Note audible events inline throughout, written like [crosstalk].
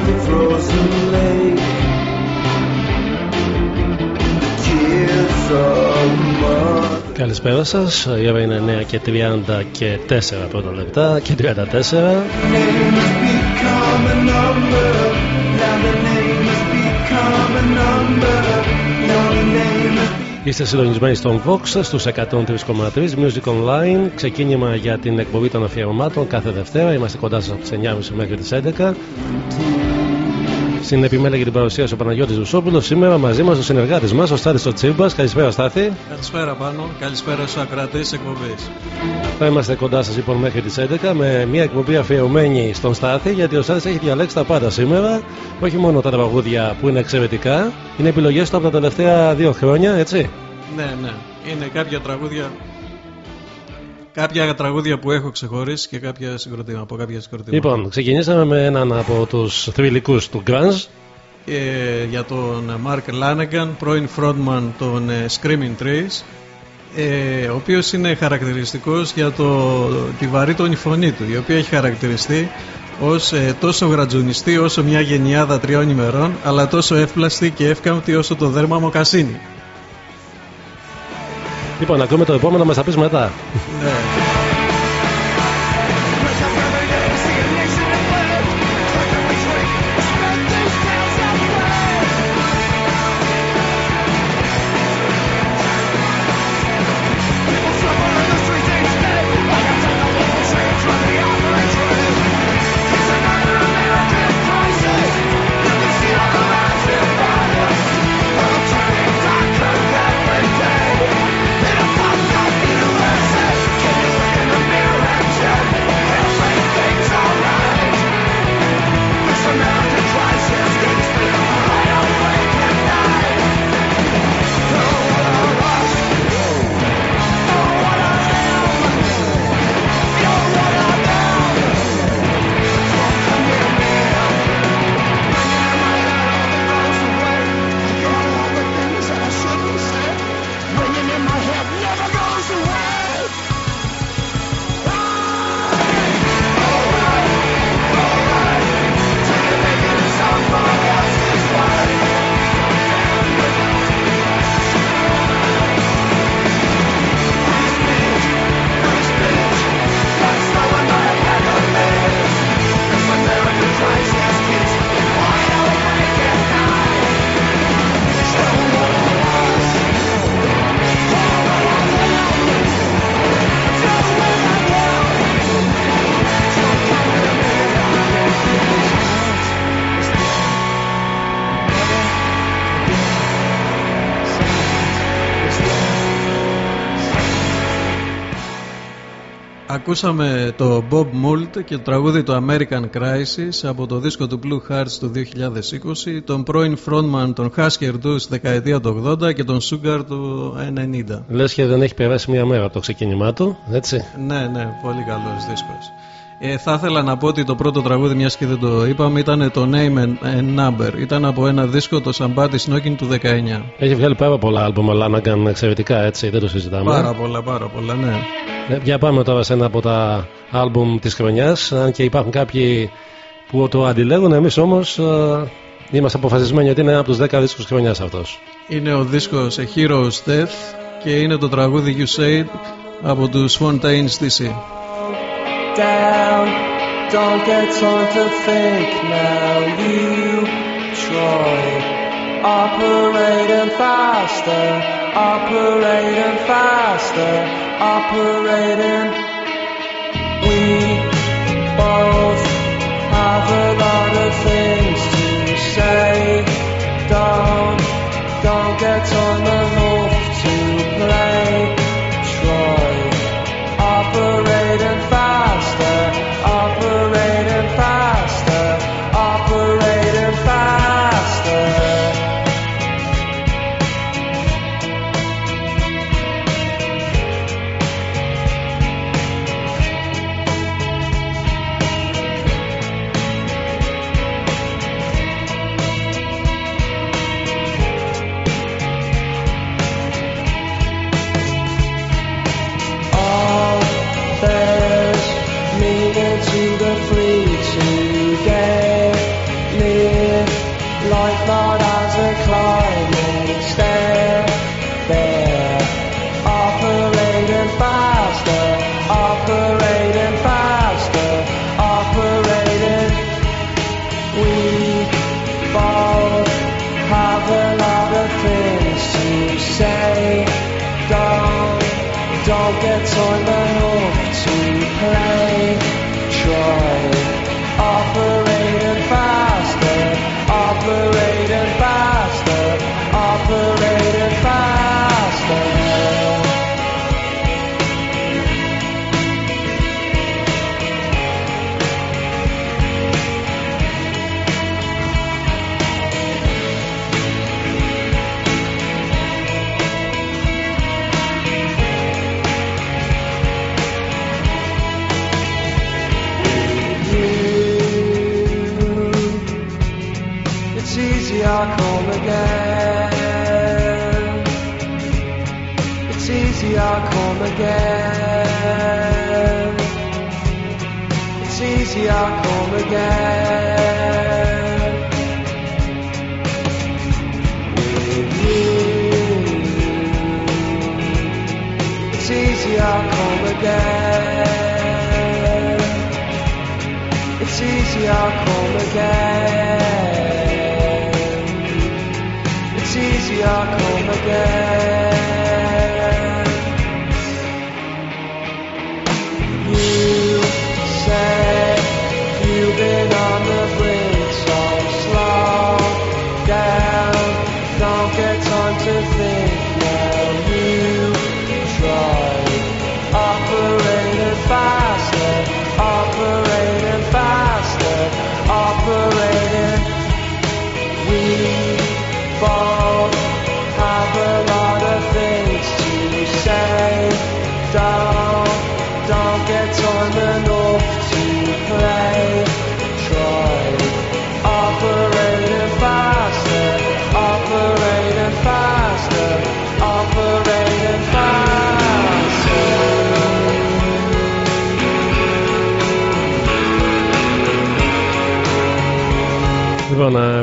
the frozen lake. Tears of mother. Καλησπέρα σας. Η ώρα είναι 9 και 30 και 4 πρώτα λεπτά και 34. Names become a number. Now the names become a number. Now the names Είστε συντονισμένοι στον Vox στους 103,3 Music Online. Ξεκίνημα για την εκπομπή των αφιερωμάτων κάθε Δευτέρα. Είμαστε κοντά σας από τις 9.30 μέχρι τις 11. Στην επιμέλεια για την παρουσίαση ο Παναγιώτης Ρουσόπουλος. Σήμερα μαζί μας ο συνεργάτης μας, ο Στάθης Τσίμπας. Καλησπέρα Στάθη. Καλησπέρα πάνω, καλησπέρα στους ακροατές εκπομπής. Θα είμαστε κοντά σας λοιπόν μέχρι τις 11 με μια εκπομπή αφιερωμένη στον Στάθη γιατί ο Στάθης έχει διαλέξει τα πάντα σήμερα. Όχι μόνο τα τραγούδια που είναι εξαιρετικά, είναι επιλογές του από τα τελευταία δύο χρόνια, έτσι. Ναι, ναι, είναι κάποια τραγούδια Κάποια τραγούδια που έχω ξεχωρίσει και κάποια συγκροτήματα, από κάποια συγκροτήματα. Λοιπόν, ξεκινήσαμε με έναν από τους θρηλυκούς του Grunge. Ε, για τον Mark Lanegan, πρώην frontman των ε, Screaming Trees, ε, ο οποίος είναι χαρακτηριστικός για το, τη βαρύτονη φωνή του, η οποία έχει χαρακτηριστεί ως ε, τόσο γρατζουνιστή όσο μια γενιάδα τριών ημερών, αλλά τόσο εύπλαστη και εύκαμπτη όσο το δέρμα μοκασίνη. Λοιπόν, ακούμε το επόμενο, μας θα πεις μετά. Ακούσαμε το Bob Mould και το τραγούδι του American Crisis από το δίσκο του Blue Hearts του 2020, τον πρώην frontman των Husker Du στη δεκαετία του 80 και τον Sugar του 90. Λες και δεν έχει περάσει μία μέρα από το ξεκίνημά του, έτσι; Ναι, ναι, πολύ καλός δίσκος. Ε, θα ήθελα να πω ότι το πρώτο τραγούδι, μιας και δεν το είπαμε, ήταν το Name and, and Number. Ήταν από ένα δίσκο, το Somebody Snogging του 19. Έχει βγάλει πάρα πολλά άλμπομ, αλλά να κάνουν εξαιρετικά έτσι, δεν το συζητάμε. Πάρα πολλά, πάρα πολλά, ναι. Ε, Για πάμε τώρα σε ένα από τα άλμπουμ της χρονιάς Αν και υπάρχουν κάποιοι που το αντιλέγουν Εμείς όμως ε, είμαστε αποφασισμένοι Ότι είναι ένα από τους 10 δίσκους της χρονιάς αυτός Είναι ο δίσκος A Hero's Death και είναι το τραγούδι You Said από τους Fontaines DC. down. Don't get time to think now. You try operating faster, operating faster, operating. We both have a lot of things your love. I'll call again.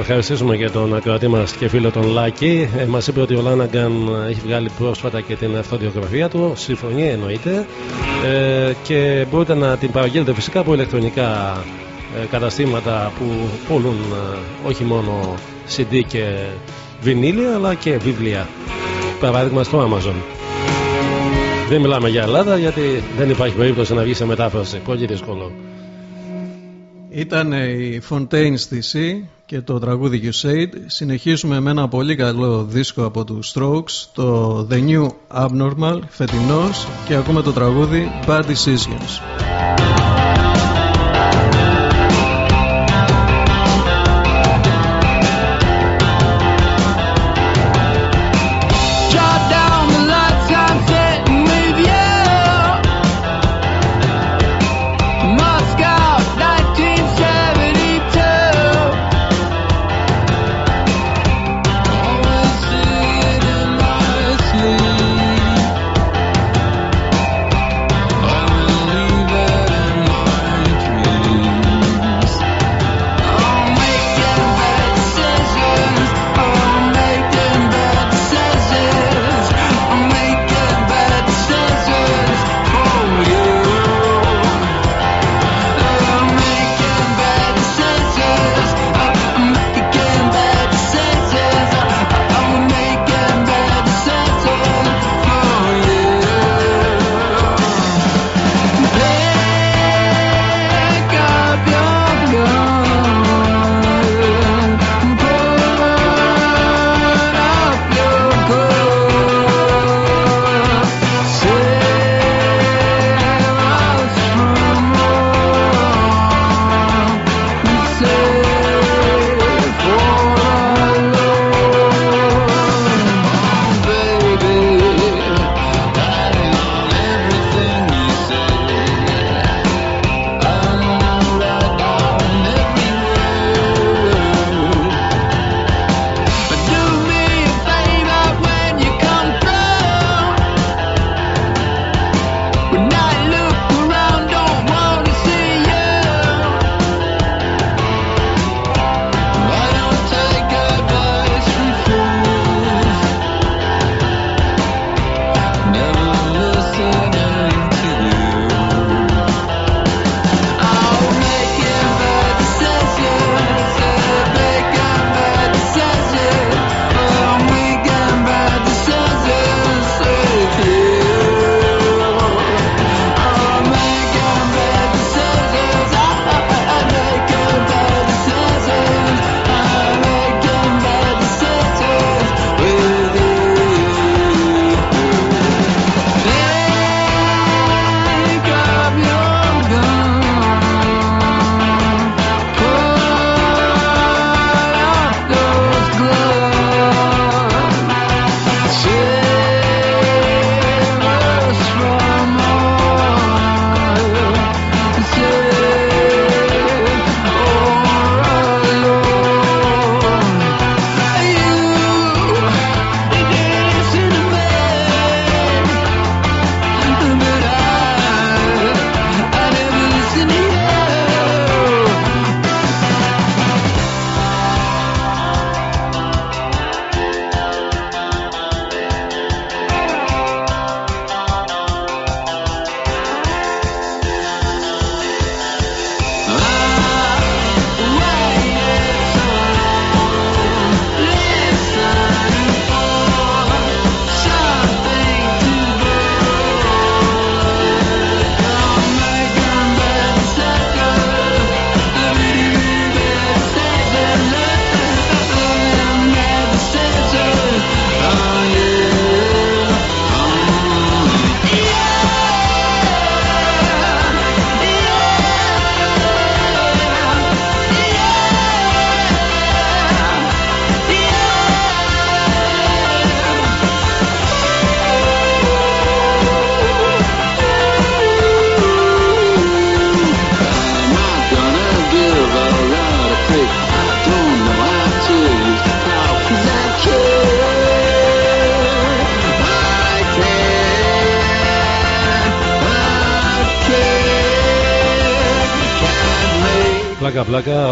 Ευχαριστήσουμε και τον ακροατή μας και φίλο τον Λάκη. Ε, μας είπε ότι ο Λάναγκαν έχει βγάλει πρόσφατα και την αυτοδιογραφία του. Συμφωνεί εννοείται. Ε, και μπορείτε να την παραγγείλετε φυσικά από ηλεκτρονικά ε, καταστήματα που πουλούν ε, όχι μόνο CD και βινίλια αλλά και βιβλία. Παράδειγμα στο Amazon. Δεν μιλάμε για Ελλάδα γιατί δεν υπάρχει περίπτωση να βγει σε μετάφραση. Πολύ δύσκολο. Ήταν η Fontaine στη C και το τραγούδι You Said. Συνεχίζουμε με ένα πολύ καλό δίσκο από τους Strokes, το The New Abnormal, φετινός, και ακούμε το τραγούδι Bad Decisions.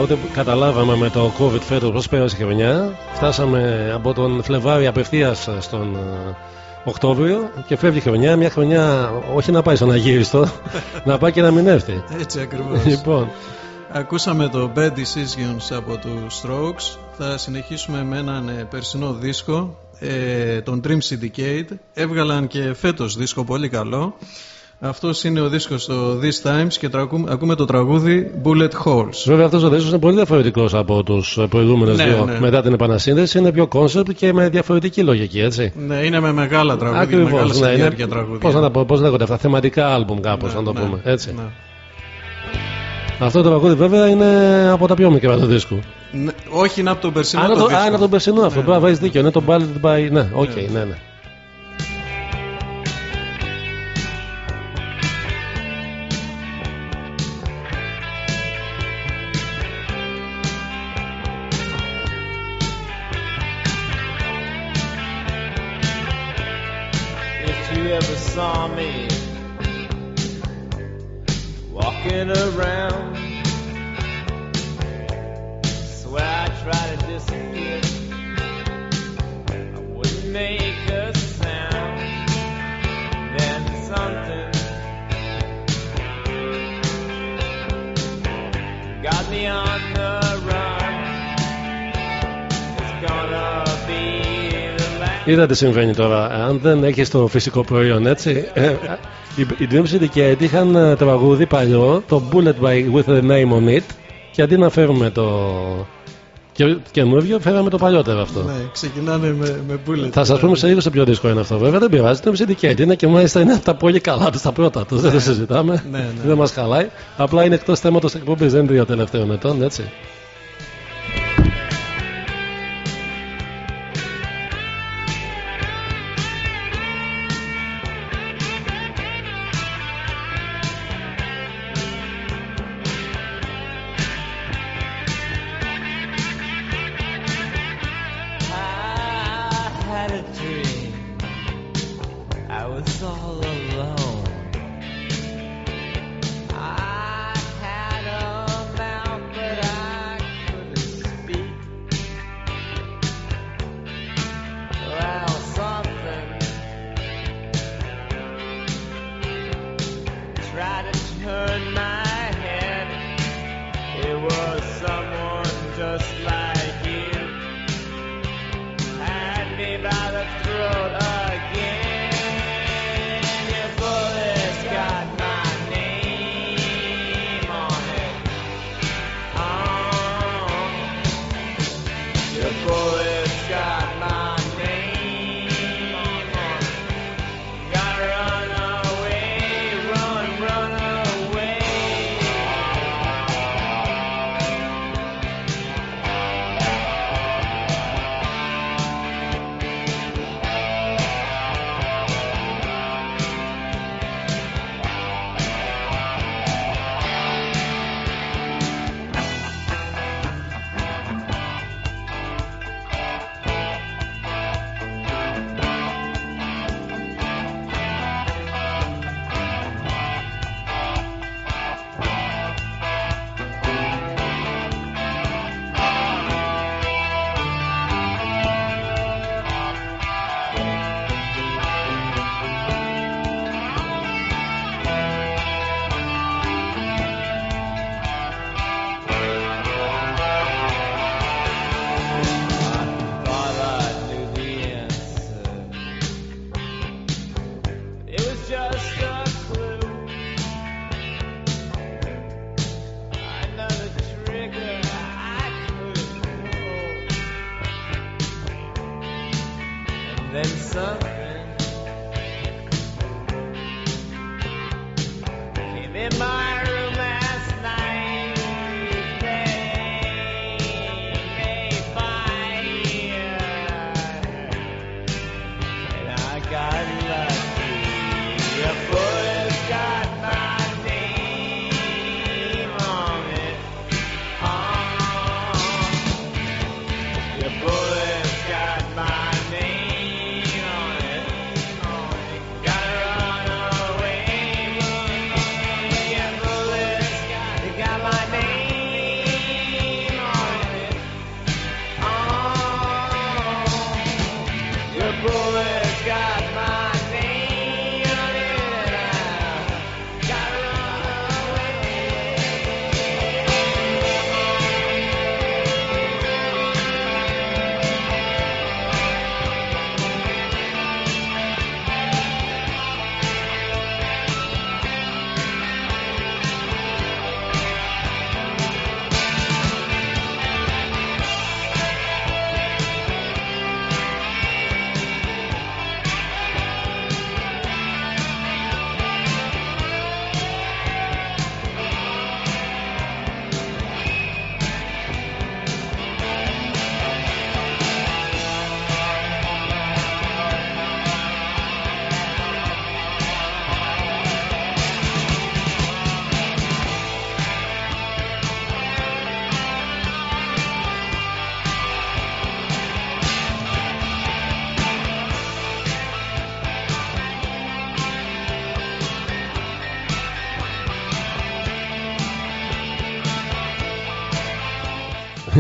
Ούτε καταλάβαμε με το COVID φέτος πώς πέρασε η χρονιά. Φτάσαμε από τον Φλεβάρι απευθείας στον ε, Οκτώβριο και φεύγει η χρονιά. Μια χρονιά όχι να πάει στον αγύριστο, [laughs] να πάει και να μην έρθει. Έτσι ακριβώς. Λοιπόν, Ακούσαμε το Bad Decisions από τους Strokes. Θα συνεχίσουμε με έναν ε, περσινό δίσκο, ε, τον Dream Syndicate. Έβγαλαν και φέτος δίσκο πολύ καλό. Αυτός είναι ο δίσκος στο This Times και τραγούμε- ακούμε το τραγούδι Bullet Holes. βέβαια αυτός ο δίσκος είναι πολύ διαφορετικός από τους προηγούμενους Ναι, δύο ναι. μετά την επανασύνδεση. Είναι πιο concept και με διαφορετική λογική, έτσι. Ναι, είναι με μεγάλα τραγούδια, Ακριβώς, μεγάλα σε ναι, είναι, διάρκεια τραγούδια. πώς να τα πω, πώς λέγονται αυτά, θεματικά άλμπουμ κάπως, Ναι, να το ναι, πούμε, έτσι. ναι. Αυτό το τραγούδι βέβαια είναι από τα πιο μικρά του δίσκου. Ναι, όχι, είναι από τον περσινό Α, είναι το το, δίσκο. α, είναι από τον περσινό αυτό, Ναι. μπράβο, έχεις δίκιο, είναι το Ballad by... Ναι, οκ, Ναι. ναι, ever saw me walking around, swear I try to disappear. I wouldn't make Είδα τι συμβαίνει τώρα. Αν δεν έχεις το φυσικό προϊόν, έτσι. ε, οι, οι Dream Syndicate είχαν ε, τραγούδι παλιό, το Bullet by with the name on it, και αντί να φέρουμε το και, καινούριο, φέραμε το παλιότερο αυτό. Ναι, ξεκινάνε με, με bullet. Θα σας πούμε σε λίγο σε ποιο δίσκο είναι αυτό. Βέβαια δεν πειράζει, το Syndicate είναι και μάλιστα είναι από τα πολύ καλά τους, τα πρώτα τους. Δεν το συζητάμε. ναι, ναι. Δεν μας χαλάει. Απλά είναι εκτός θέματος εκπομπής, δεν είναι δύο τελευταίων ετών, έτσι.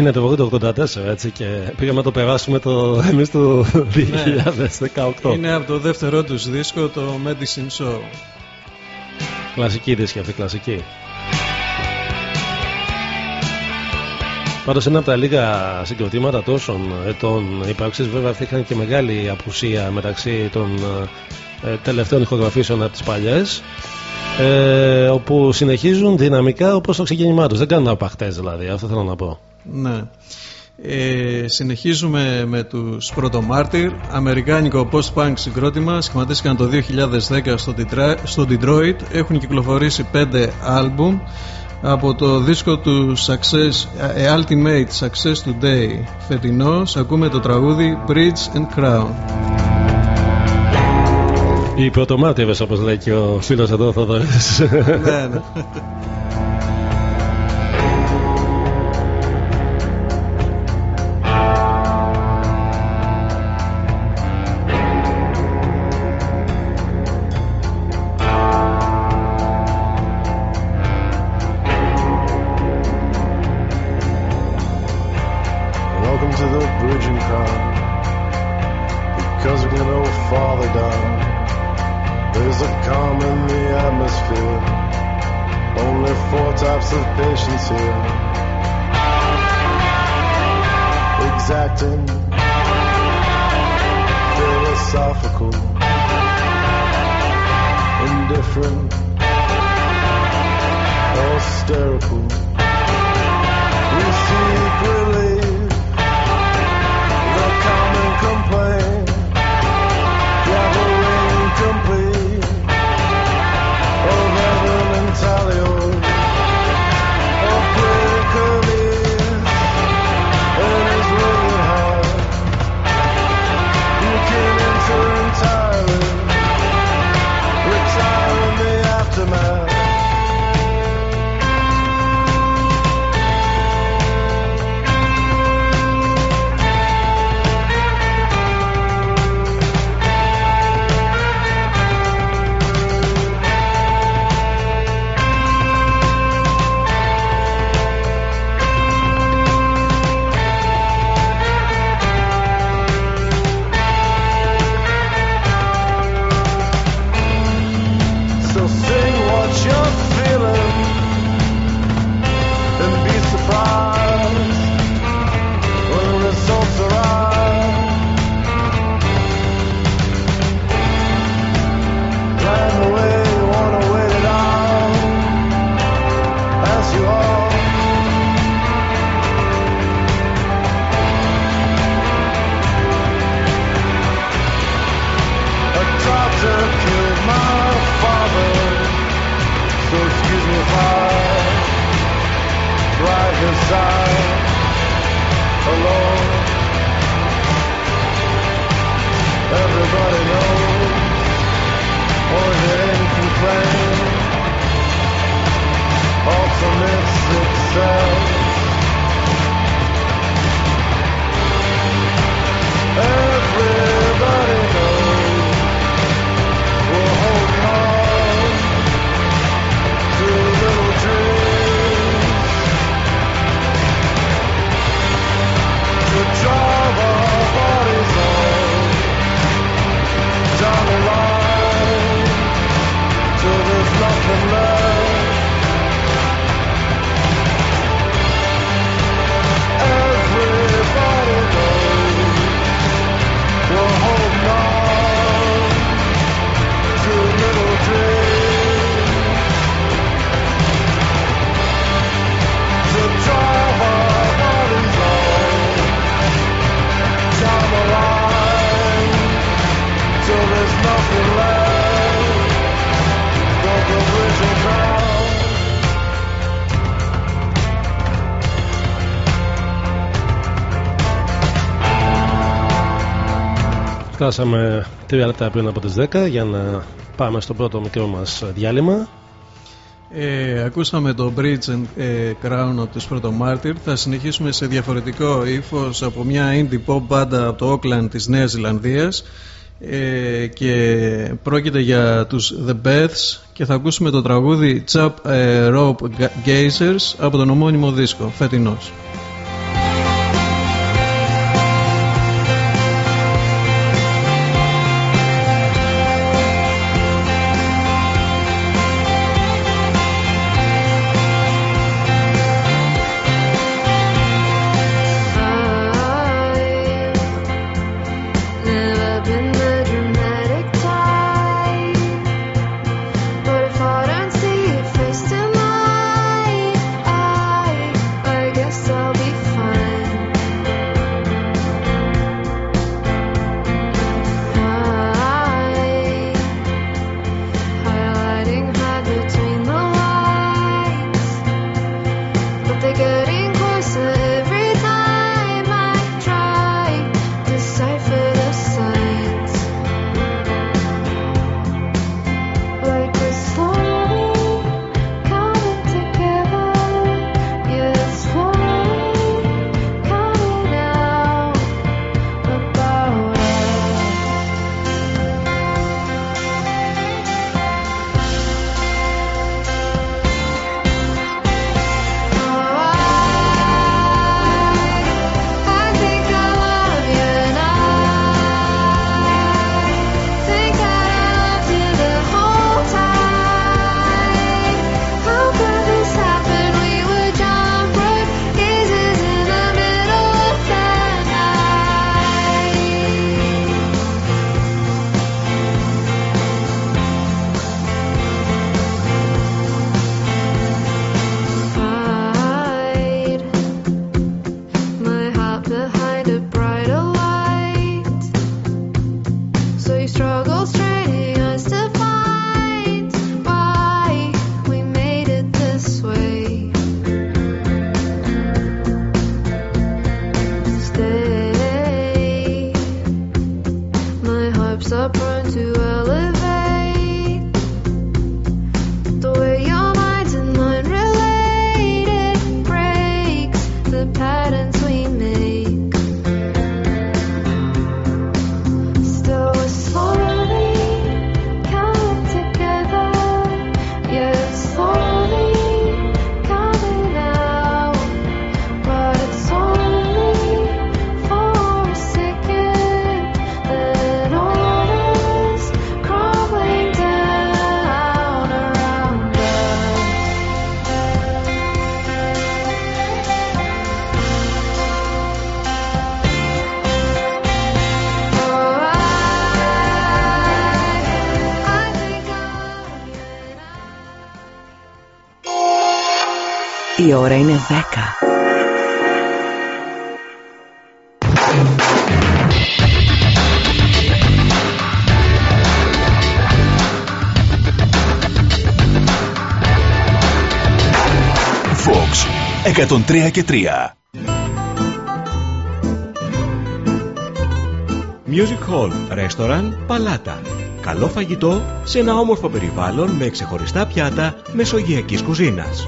Είναι το 84 έτσι και πήγαμε να το περάσουμε το εμείς το 2018. Είναι από το δεύτερό τους δίσκο, το Medicine Show. Κλασική δίσκη αυτή, κλασική. Πάντως ένα από τα λίγα συγκροτήματα τόσων ετών ύπαρξης βέβαια αυτή είχαν και μεγάλη απουσία μεταξύ των ε, τελευταίων ηχογραφήσεων από τις παλιές ε, όπου συνεχίζουν δυναμικά όπως το ξεκίνημά τους. Δεν κάνουν απαχτές δηλαδή, αυτό θέλω να πω. Ναι. Ε, συνεχίζουμε με τους Πρωτομάρτυρ Αμερικάνικο post-punk συγκρότημα Σχηματίστηκαν το 2010 στο, Detra- στο Detroit Έχουν κυκλοφορήσει 5 άλμπουμ Από το δίσκο του Success, ε, Ultimate Success Today Φετινός ακούμε το τραγούδι Bridge and Crown Οι πρωτομάτιευες όπως λέει και ο φίλος εδώ Θοδωρής. ναι, ναι. [laughs] here. Exacting, philosophical, indifferent, hysterical. We seek Φτάσαμε τρία λεπτά πριν από τις 10 για να πάμε στο πρώτο μικρό μας διάλειμμα. Ε, ακούσαμε το Bridge and ε, Crown από τους Πρωτομάρτυρ. Θα συνεχίσουμε σε διαφορετικό ύφος από μια indie pop μπάντα από το Auckland της Νέας Ζηλανδίας ε, και πρόκειται για τους The Beths και θα ακούσουμε το τραγούδι Chop ε, Rope Ga- Gazers από τον ομώνυμο δίσκο φετινός. Η ώρα είναι 10. Fox 103 και 3. Music Hall, Restaurant, Παλάτα. Καλό φαγητό σε ένα όμορφο περιβάλλον με ξεχωριστά πιάτα μεσογειακής κουζίνας.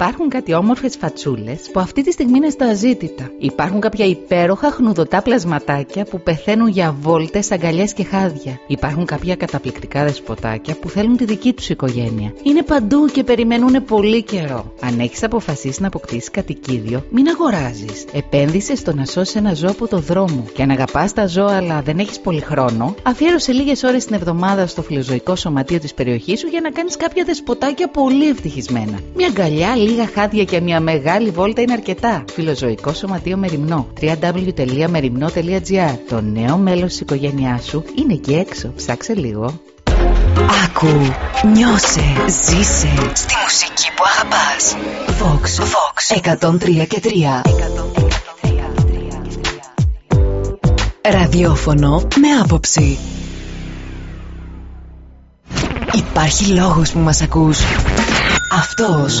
Υπάρχουν κάτι όμορφες φατσούλες που αυτή τη στιγμή είναι στα αζήτητα. Υπάρχουν κάποια υπέροχα χνουδωτά πλασματάκια που πεθαίνουν για βόλτες, αγκαλιές και χάδια. Υπάρχουν κάποια καταπληκτικά δεσποτάκια που θέλουν τη δική τους οικογένεια. Είναι παντού και περιμένουν πολύ καιρό. Αν έχεις αποφασίσει να αποκτήσεις κατοικίδιο, μην αγοράζεις. Επένδυσες στο να σώσεις ένα ζώο από το δρόμο. Και αν αγαπάς τα ζώα αλλά δεν έχεις πολύ χρόνο, αφιέρωσε λίγες ώρες την εβδομάδα στο φιλοζωικό σωματείο της περιοχής σου για να κάνεις κάποια δεσποτάκια πολύ ευτυχισμένα. Μια αγκαλιά, λίγα χάδια και μια μεγάλη βόλτα είναι αρκετά. Φιλοζωικό Σωματείο Μεριμνό. www.merimno.gr Το νέο μέλος της οικογένειάς σου είναι εκεί έξω. Ψάξε λίγο. Άκου, νιώσε, ζήσε στη μουσική που αγαπάς. Fox, Fox 103 και 3. Ραδιόφωνο με άποψη. Υπάρχει λόγος που μας ακούς. Αυτός.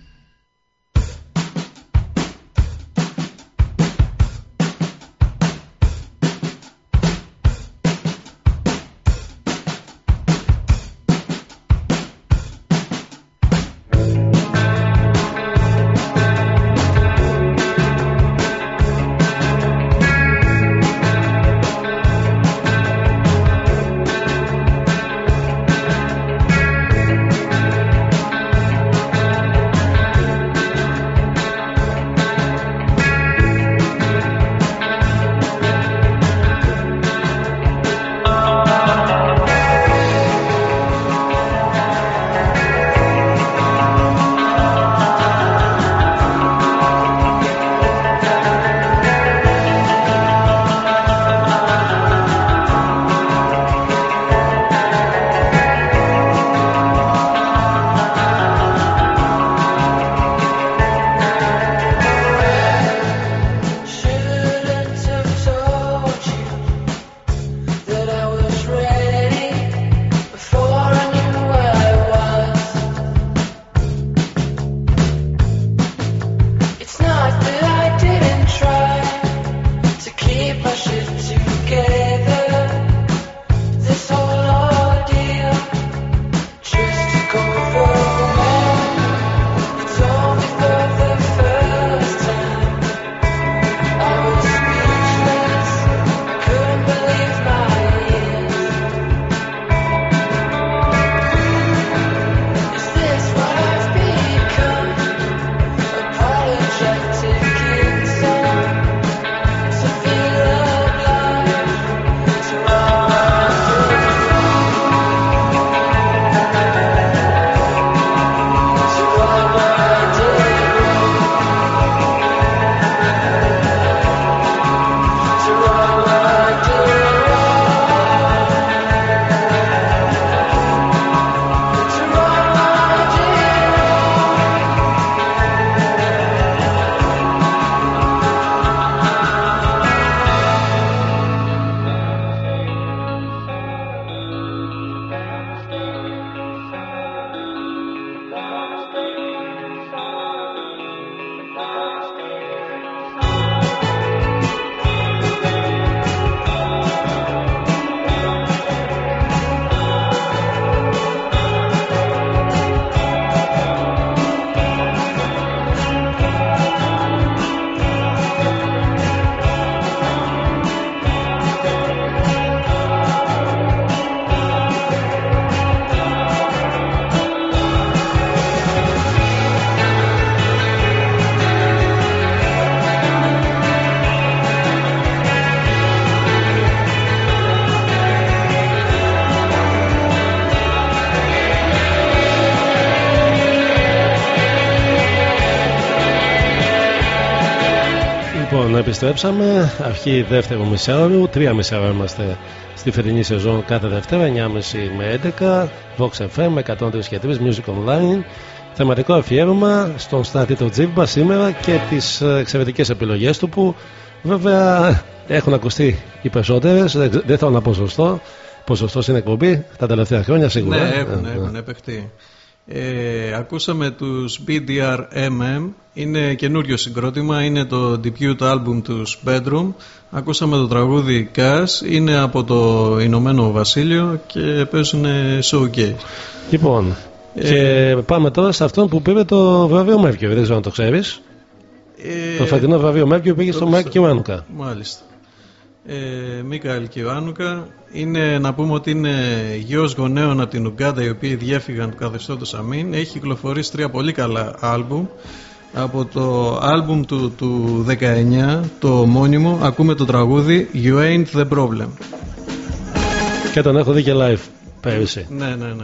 Επιστρέψαμε. Αρχή δεύτερου μισάωρου. Τρία μισάωρα είμαστε στη φετινή σεζόν κάθε Δευτέρα, 9.30 με 11. Vox FM 103 και 3 Music Online. Θεματικό αφιέρωμα στον Στάτη του Τζίμπα σήμερα και τις εξαιρετικές επιλογές του που βέβαια έχουν ακουστεί οι περισσότερες. Δεν δεν θέλω να πω σωστό. Ποσοστός στην εκπομπή τα τελευταία χρόνια σίγουρα. Ναι, έχουν, έχουν επεχτεί. Ε, ακούσαμε τους BDR-MM είναι καινούριο συγκρότημα είναι το debut album τους Bedroom ακούσαμε το τραγούδι Cash είναι από το Ηνωμένο Βασίλειο και παίζουν showcase Λοιπόν, Ε, και πάμε τώρα σε αυτόν που πήρε το βραβείο Mercury. Δεν ξέρω αν το ξέρεις. ε, Το φετινό βραβείο Mercury πήγε το στο ξέρω. Μάρκ Κιουάνουκα. Μάλιστα. Ε, Μίκαελ Κιβάνουκα είναι να πούμε ότι είναι γιος γονέων από την Ουγκάντα οι οποίοι διέφυγαν του καθεστώτος Αμήν έχει κυκλοφορήσει τρία πολύ καλά άλμπουμ. Από το άλμπουμ του, του 19 το μόνιμο ακούμε το τραγούδι You Ain't The Problem Και τον έχω δει και live πέρυσι. ναι ναι ναι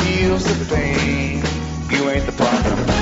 heals the pain, you ain't the problem.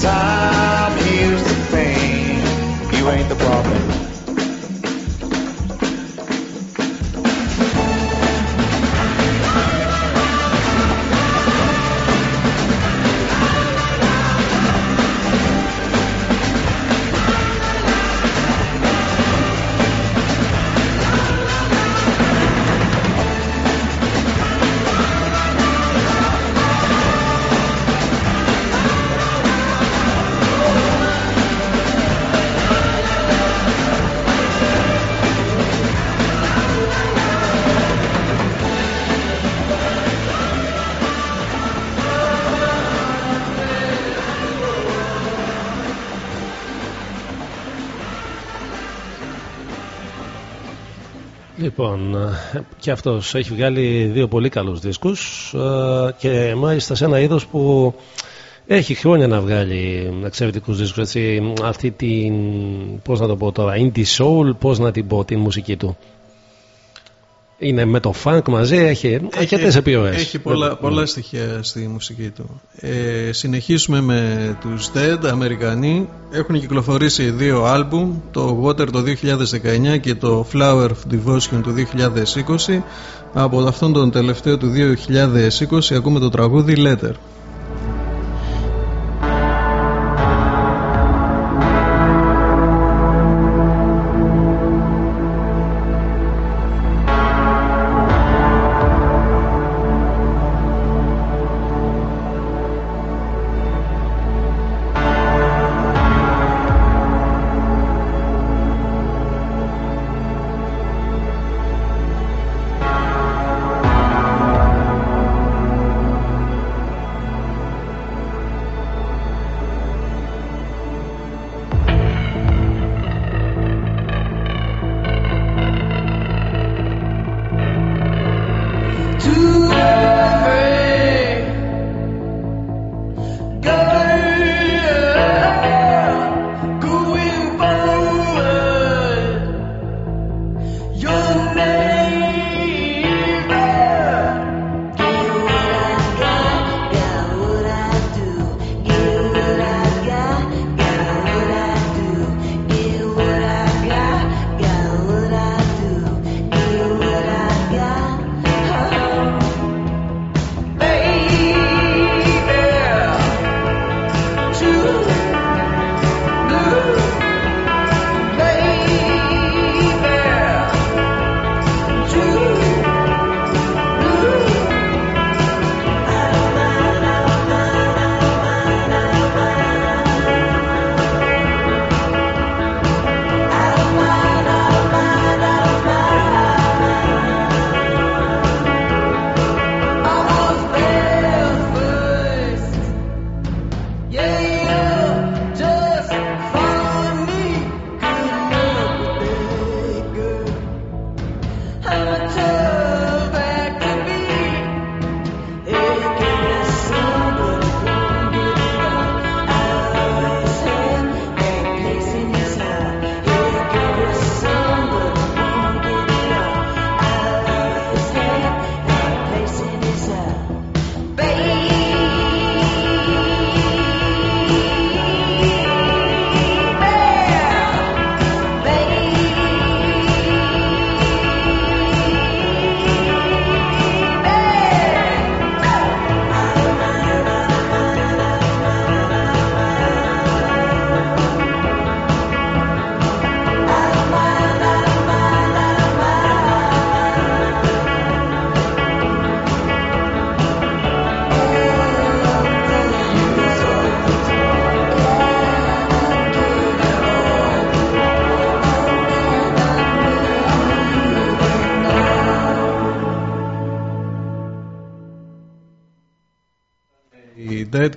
Time heals the pain. You ain't the problem. Λοιπόν, ε, και αυτός έχει βγάλει δύο πολύ καλούς δίσκους ε, και μάλιστα σε ένα είδος που έχει χρόνια να βγάλει εξαιρετικούς δίσκους έτσι, αυτή την, πώς να το πω τώρα, indie soul, πώς να την πω την μουσική του. Είναι με το funk μαζί, έχει αρκετές επιρροές. Έχει πολλά, πολλά στοιχεία στη μουσική του. Ε, συνεχίσουμε με τους Dead, Αμερικανοί. Έχουν κυκλοφορήσει δύο άλμπουμ, το Water το 2019 και το Flower of Devotion του 2020. Από αυτόν τον τελευταίο του 2020 ακούμε το τραγούδι Letter.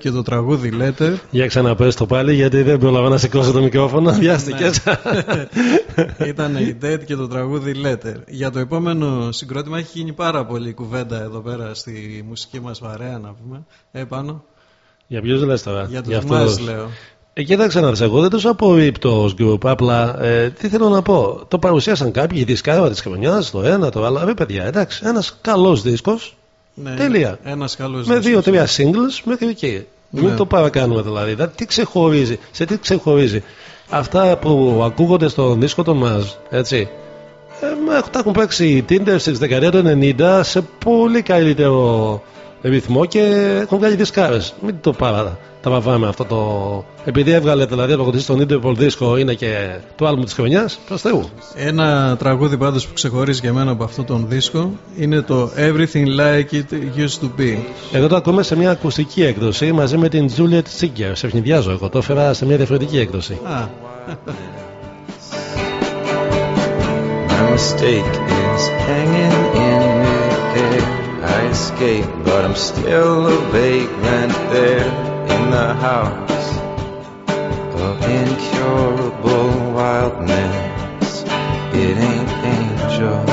Και το τραγούδι Letter. Για ξαναπες το πάλι γιατί δεν προλαβαίνω να σηκώσω το μικρόφωνο. Βιάστηκες. [laughs] Ήταν η Dead και το τραγούδι Letter. Για το επόμενο συγκρότημα έχει γίνει πάρα πολύ κουβέντα εδώ πέρα στη μουσική μας παρέα να πούμε. Επάνω. Για ποιους λες τώρα; Για τους αυτούς. μας λέω. Ε, κοίταξε να δεις, εγώ δεν τους απορρίπτω ως group, απλά ε, τι θέλω να πω. Το παρουσίασαν κάποιοι, η δισκάρα της χρονιάς, το ένα, το άλλο. Ρε παιδιά, εντάξει, ένας καλός δίσκος, Ναι, τέλεια. Ένας καλός με δίσκος. δύο-τρία singles μέχρι εκεί. Ναι. Μην το παρακάνουμε δηλαδή. δηλαδή. Τι ξεχωρίζει, σε τι ξεχωρίζει. Αυτά που ακούγονται στον δίσκο των μας, έτσι. Ε, τα έχουν παίξει οι Tinder στις δεκαετία του 90 σε πολύ καλύτερο ρυθμό και έχουν βγάλει δισκάρες. Μην το παρά τα βαβάμε αυτό το. Επειδή έβγαλε δηλαδή από στον Interpol δίσκο είναι και το άλμου της χρονιάς, προς Θεού. Ένα τραγούδι πάντως που ξεχωρίζει για μένα από αυτόν τον δίσκο είναι το Everything Like It Used to Be. Εδώ το ακούμε σε μια ακουστική έκδοση μαζί με την Juliet Singer. Σε ευνηδιάζω εγώ, το έφερα σε μια διαφορετική έκδοση. Α, [laughs] My mistake is hanging in midair. I escape, but I'm still a vagrant there in the house of incurable wildness. It ain't angels.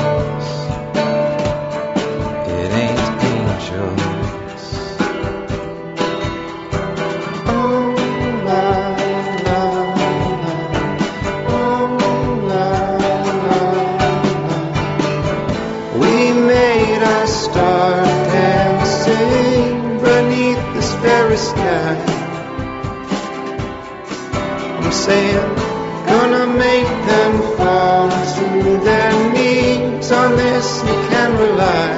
I'm gonna make them fall to their knees. On this you can rely.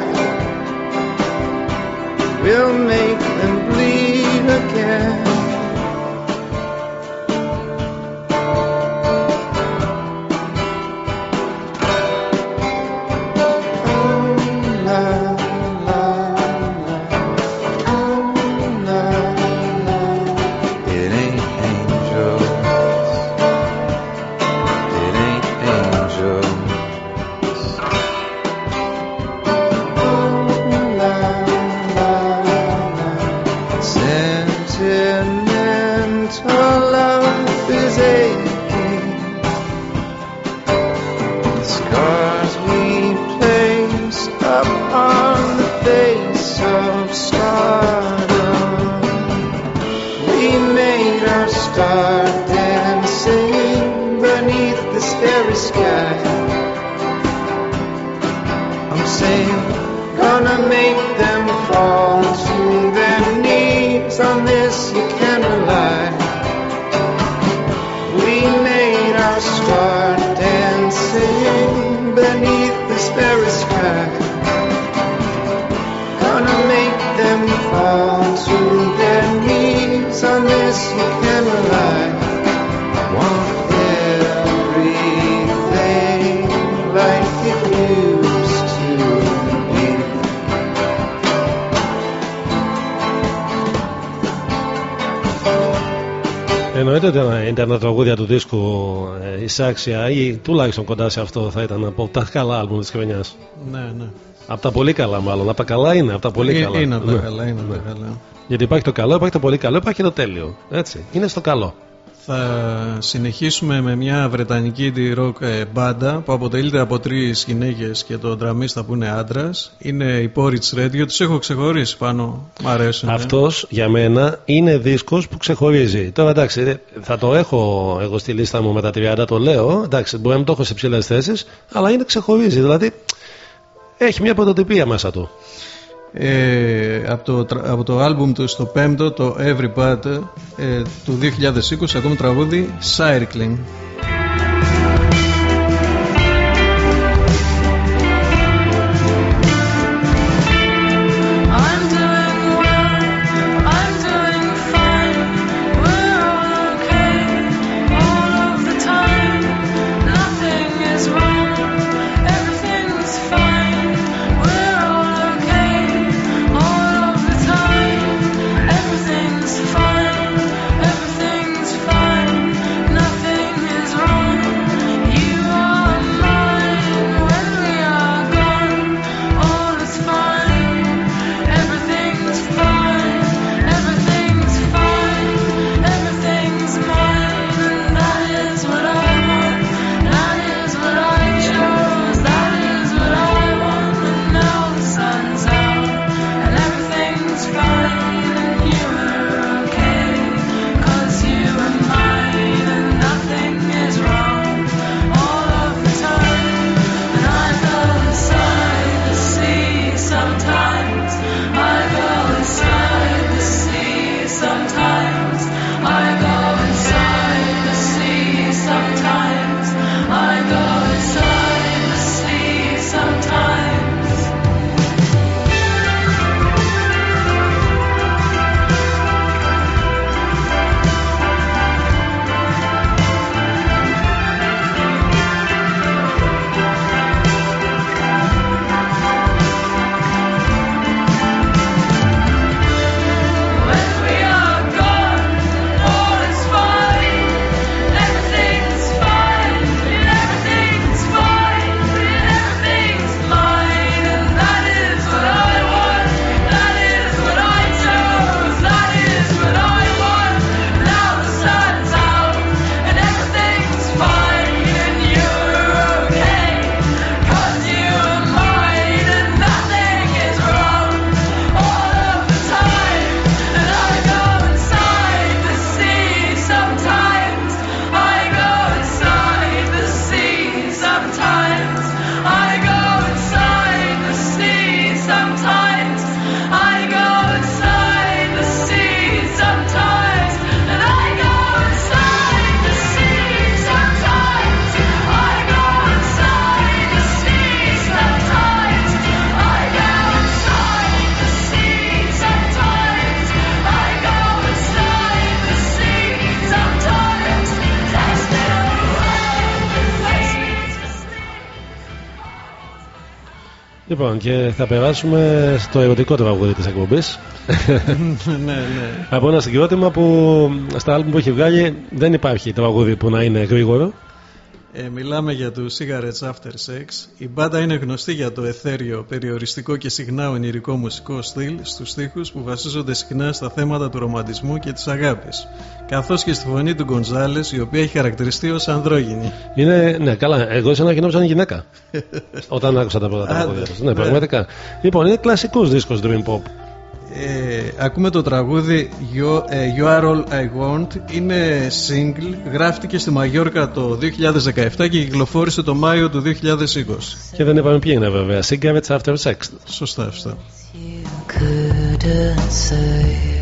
We'll make gonna make them fall to their knees. On this you can Εννοείται ότι ήταν- ήταν τα τραγούδια του δίσκου ε, εισάξια ή τουλάχιστον κοντά σε αυτό θα ήταν από τα καλά άλμπουμ της χρονιάς. ναι, ναι. Από τα πολύ καλά μάλλον. Από τα καλά είναι, από τα πολύ Ε, καλά. Είναι από τα Ναι. καλά, είναι από τα καλά. Γιατί υπάρχει το καλό, υπάρχει το πολύ καλό, υπάρχει και το τέλειο. Έτσι. Είναι στο καλό. Θα συνεχίσουμε με μια βρετανική indie rock ε, μπάντα που αποτελείται από τρεις γυναίκες και τον τραμίστα που είναι άντρας. Είναι η Porridge Radio, τους έχω ξεχωρίσει πάνω, μ' αρέσουν. ε. Αυτός για μένα είναι δίσκος που ξεχωρίζει. Τώρα εντάξει, ε, θα το έχω εγώ στη λίστα μου με τα 30, το λέω. Εντάξει, μπορεί να μην το έχω σε ψηλές θέσεις, αλλά είναι ξεχωρίζει. Δηλαδή έχει μια πρωτοτυπία μέσα του. Ε, από, το, τρα- από το άλμπουμ του στο πέμπτο, το Every Part ε, του 2020, ακούμε τραγούδι Cycling. Λοιπόν, και θα περάσουμε στο ερωτικό τραγούδι της εκπομπής. [laughs] ναι, ναι. Από ένα συγκρότημα που στα άλμπου που έχει βγάλει δεν υπάρχει τραγούδι που να είναι γρήγορο. Ε, μιλάμε για του Cigarettes After Sex. Η μπάντα είναι γνωστή για το εθέριο, περιοριστικό και συχνά ονειρικό μουσικό στυλ στους στίχους που βασίζονται συχνά στα θέματα του ρομαντισμού και της αγάπης. Καθώς και στη φωνή του Γκονζάλες, η οποία έχει χαρακτηριστεί ως ανδρόγυνη. Είναι, ναι, καλά. Εγώ σαν να γινόταν γυναίκα. [laughs] Όταν άκουσα τα πρώτα Άντε, τραγούδια τους. Ναι, ναι. πραγματικά. Λοιπόν, είναι κλασικός δίσκος Dream Pop. Ε, ακούμε το τραγούδι you, ε, you Are All I Want είναι single, γράφτηκε στη Μαγιόρκα το 2017 και κυκλοφόρησε το Μάιο του 2020 Και δεν είπαμε ποιοι είναι βέβαια. Cigarettes After Sex. Σωστά αυτά couldn't say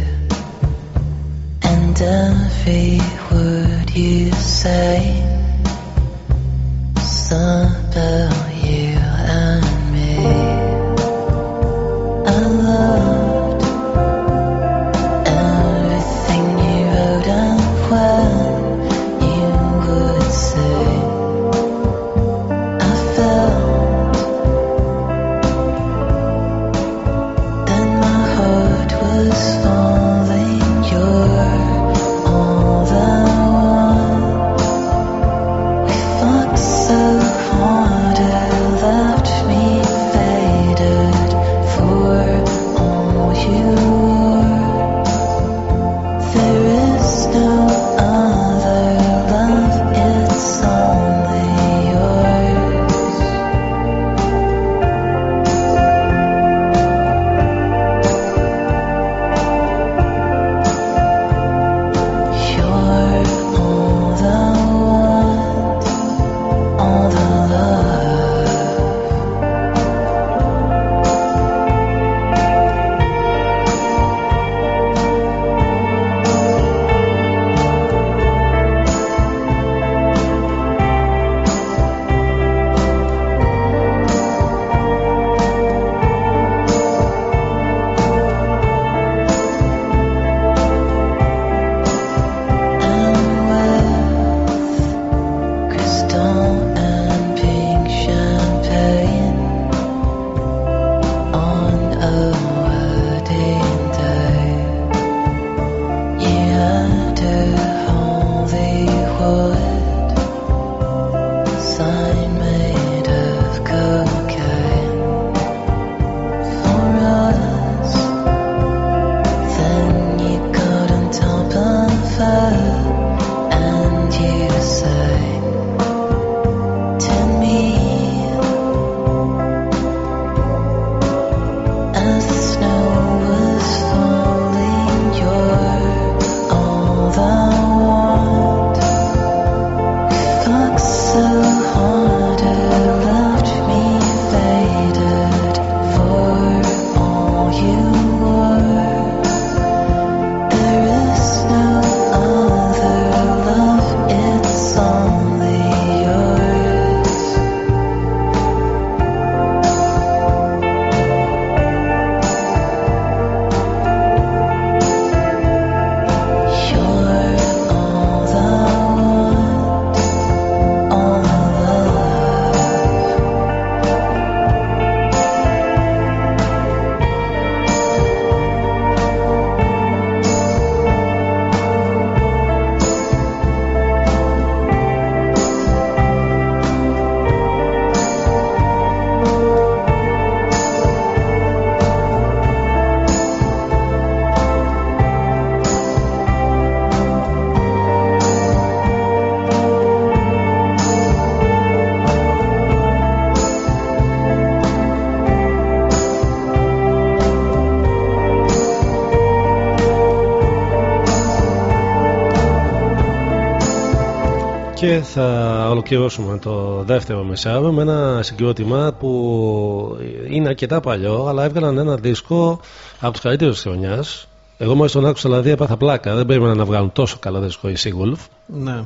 Και θα ολοκληρώσουμε το δεύτερο μεσάριο με ένα συγκρότημα που είναι αρκετά παλιό, αλλά έβγαλαν ένα δίσκο από τους καλύτερους της χρονιάς. Εγώ μόλις τον άκουσα, δηλαδή έπαθα πλάκα. Δεν περίμενα να βγάλουν τόσο καλό δίσκο οι Seagulf. Ναι.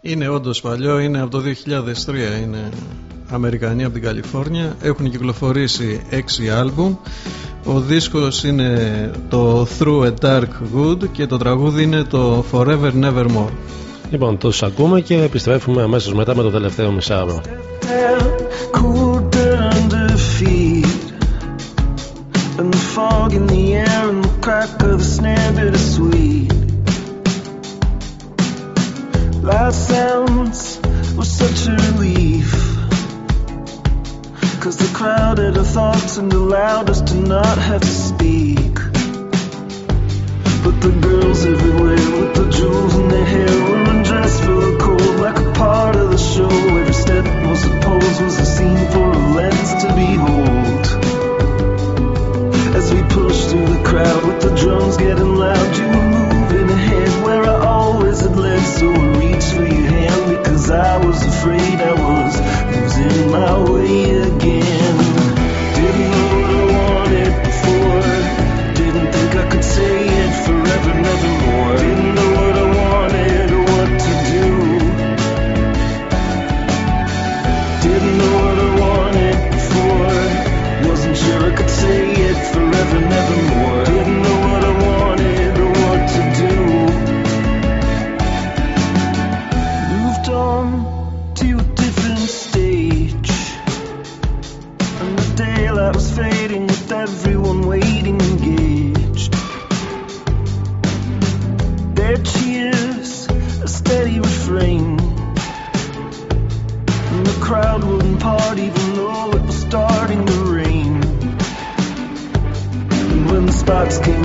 Είναι όντως παλιό, είναι από το 2003. Είναι Αμερικανοί από την Καλιφόρνια. Έχουν κυκλοφορήσει 6 άλμπουμ. Ο δίσκος είναι το Through a Dark Wood και το τραγούδι είναι το Forever Nevermore. Λοιπόν, το ακούμε και επιστρέφουμε αμέσως μετά με το τελευταίο μισάωρο. Cause the crowd had a and allowed us to not have to speak The girls everywhere with the jewels in their hair were undressed for the cold like a part of the show. Every step was a pose, was a scene for a lens to behold. As we pushed through the crowd with the drums getting loud, you were moving ahead where I always had led. So I reached for your hand because I was afraid I was losing my way again. Didn't know what I wanted before. Didn't think I could say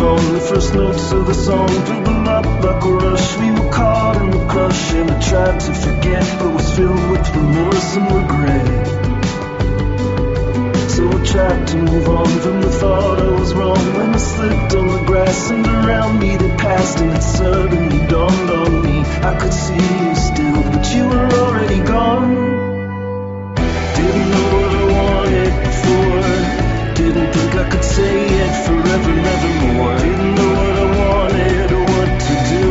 sparks the first notes of the song them up like a rush. We were caught in the crush and I tried to forget, but was filled with remorse and regret. So I tried to move on from the thought I was wrong when I slipped on the grass and around me they passed and it suddenly dawned on me I could see you still, but you were already gone. It forever, nevermore. Didn't know what I wanted or what to do.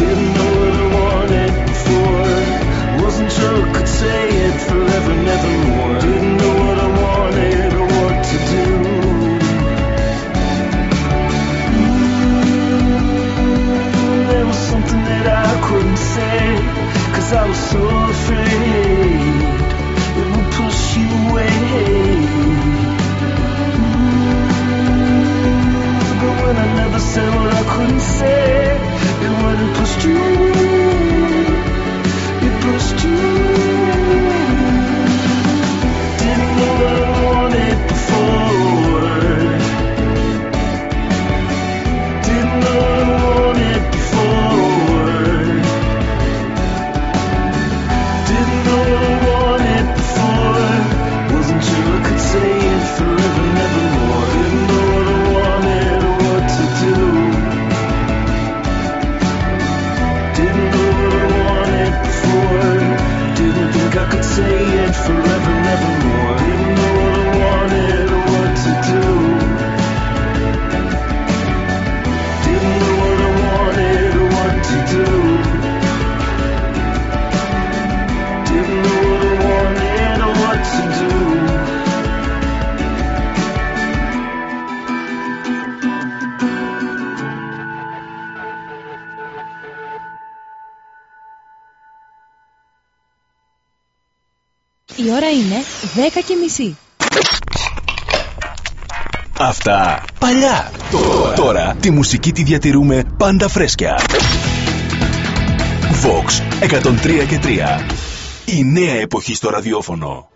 Didn't know what I wanted before. Wasn't sure I could say it forever, nevermore. Didn't know what I wanted or what to do. There was something that I couldn't say, cause I was so afraid it would push you away. Never said what I couldn't say, it and pushed you 10 και μισή. Αυτά παλιά. Τώρα. Τώρα τη μουσική τη διατηρούμε πάντα φρέσκια. Vox 103 και 3. Η νέα εποχή στο ραδιόφωνο.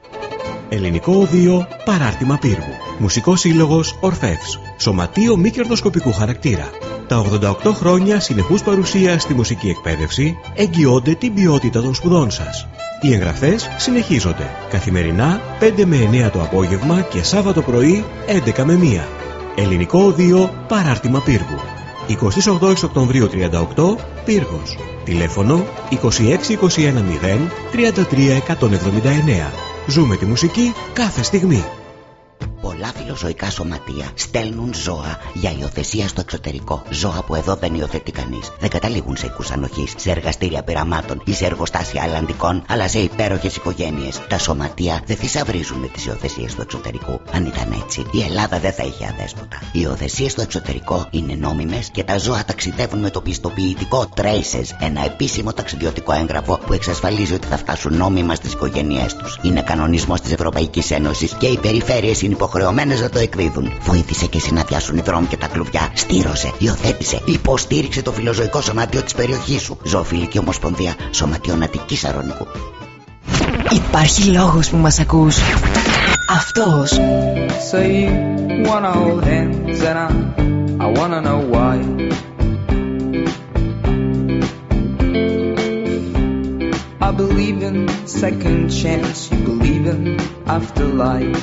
Ελληνικό Οδείο Παράρτημα Πύργου. Μουσικό σύλλογος Ορφεύς. Σωματείο μη κερδοσκοπικού χαρακτήρα. Τα 88 χρόνια συνεχούς παρουσία στη μουσική εκπαίδευση εγγυώνται την ποιότητα των σπουδών σας. Οι εγγραφές συνεχίζονται. Καθημερινά 5 με 9 το απόγευμα και Σάββατο πρωί 11 με 1. Ελληνικό Οδείο Παράρτημα Πύργου. 28 Οκτωβρίου 38 Πύργος. Τηλέφωνο 26210 33179. Ζούμε τη μουσική κάθε στιγμή. Πολλά φιλοζωικά σωματεία στέλνουν ζώα για υιοθεσία στο εξωτερικό. Ζώα που εδώ δεν υιοθετεί κανείς. Δεν καταλήγουν σε οικού ανοχής, σε εργαστήρια πειραμάτων ή σε εργοστάσια αλλαντικών, αλλά σε υπέροχες οικογένειες. Τα σωματεία δεν θησαυρίζουν με τις υιοθεσίες του εξωτερικού. Αν ήταν έτσι, η Ελλάδα δεν θα είχε αδέσποτα. Οι υιοθεσίες στο εξωτερικό είναι νόμιμες και τα ζώα ταξιδεύουν με το πιστοποιητικό Traces, ένα επίσημο ταξιδιωτικό έγγραφο που εξασφαλίζει ότι θα φτάσουν νόμιμα στις οικογένειές τους. Είναι κανονισμός της Ευρωπαϊκής Ένωσης και οι περιφέρειες είναι υποχρεωμένες να το εκδίδουν. Βοήθησε και εσύ να πιάσουν οι δρόμοι και τα κλουβιά. Στήρωσε, υιοθέτησε, υποστήριξε το φιλοζωικό σωματείο της περιοχής σου. Ζωοφιλική Ομοσπονδία Σωματείων Αττική Αρωνικού. Υπάρχει λόγος που μας ακούς. Αυτός. So you wanna hold hands and I, I wanna know why. I believe in second chance, you believe in afterlife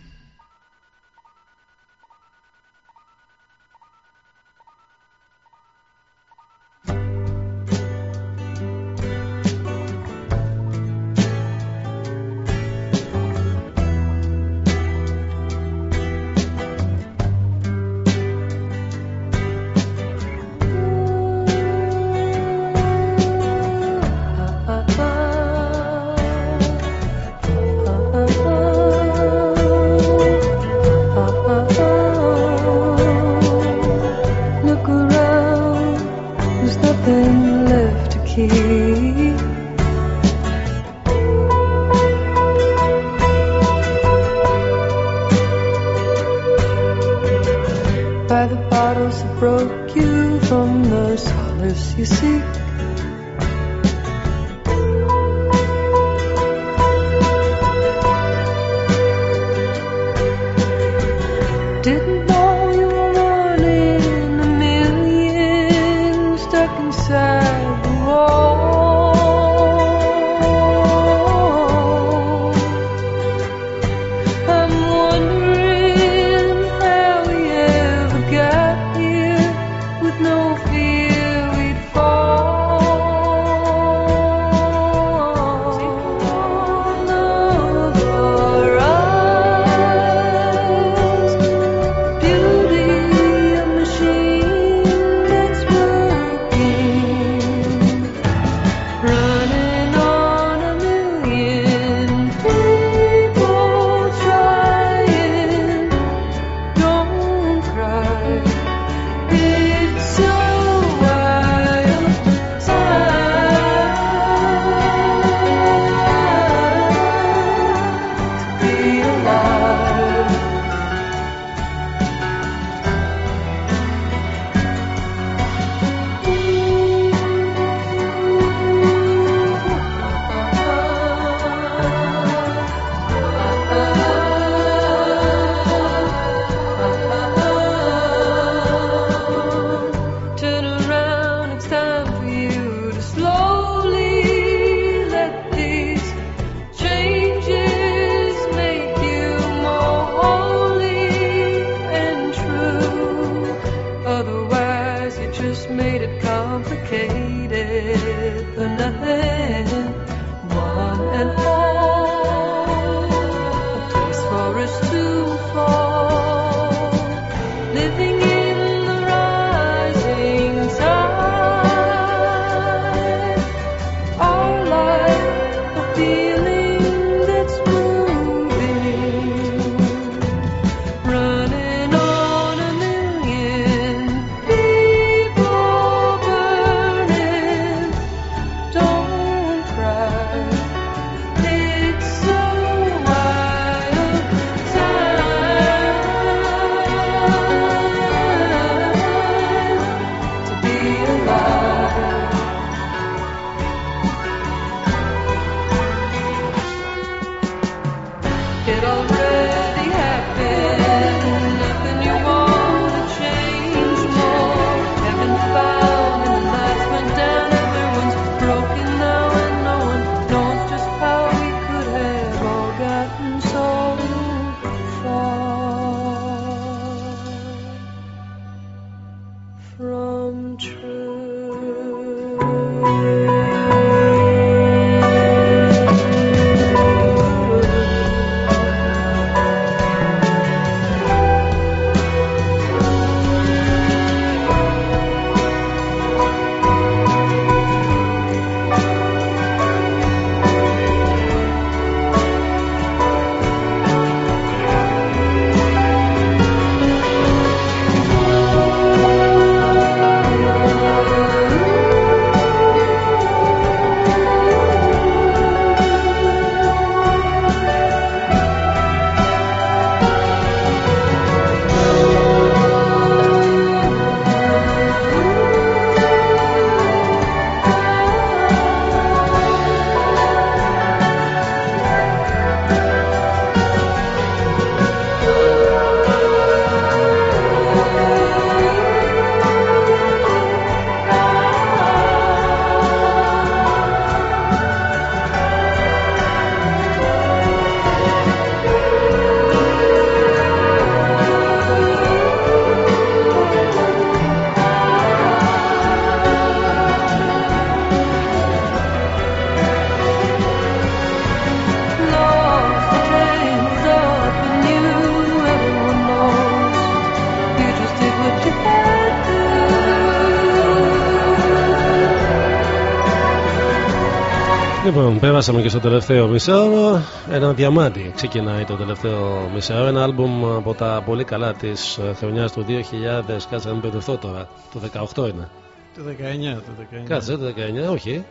Λοιπόν, πέρασαμε και στο τελευταίο μισάωρο. Ένα διαμάντι ξεκινάει το τελευταίο μισάωρο. Ένα άλμπουμ από τα πολύ καλά της χρονιάς του 2000. Κάτσε να μην μπερδευτώ τώρα. Το 18 είναι. Το 19, το 19. Κάτσε, το 19, όχι.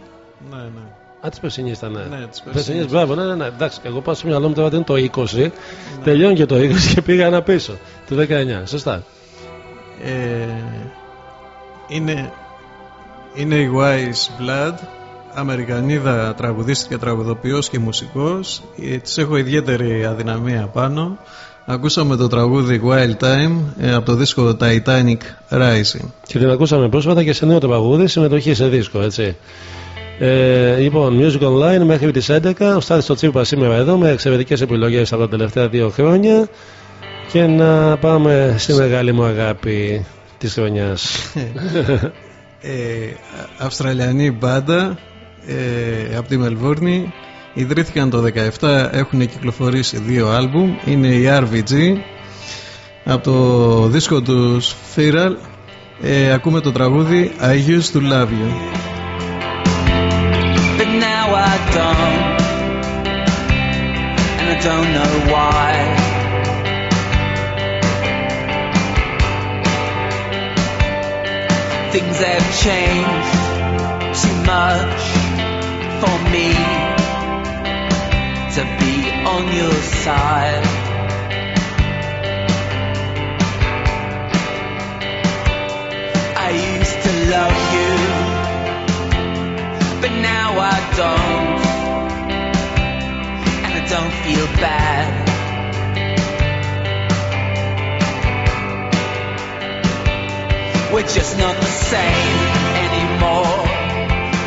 Ναι, ναι. Α, τη περσινή ήταν. Ναι, της περσινή, περσινής. μπράβο, ναι, ναι, ναι. Εντάξει, εγώ πάω στο μυαλό μου τώρα ότι είναι το 20. Τελειώνει και το 20 και πήγα ένα πίσω. Το 19, σωστά. Ε, είναι, είναι η Wise Blood, Αμερικανίδα τραγουδίστρια, τραγουδοποιός και μουσικός. Ε, της έχω ιδιαίτερη αδυναμία πάνω. Ακούσαμε το τραγούδι Wild Time ε, από το δίσκο Titanic Rising. Και την ακούσαμε πρόσφατα και σε νέο τραγούδι, συμμετοχή σε δίσκο, έτσι. Ε, λοιπόν, Music Online μέχρι τις 11. Ο Στάθης στο Τσίπα σήμερα εδώ με εξαιρετικές επιλογές από τα τελευταία δύο χρόνια. Και να πάμε στη μεγάλη μου αγάπη της χρονιάς. ε, Αυστραλιανή μπάντα ε, από τη Μελβούρνη. Ιδρύθηκαν το 17 έχουν κυκλοφορήσει δύο άλμπουμ. Είναι η RVG από το δίσκο τους Feral ε, ακούμε το τραγούδι I Used to Love You but now I don't, and I don't know why. Things have changed. too much for me to be on your side. I used to love you but now I don't, and I don't feel bad. We're just not the same anymore.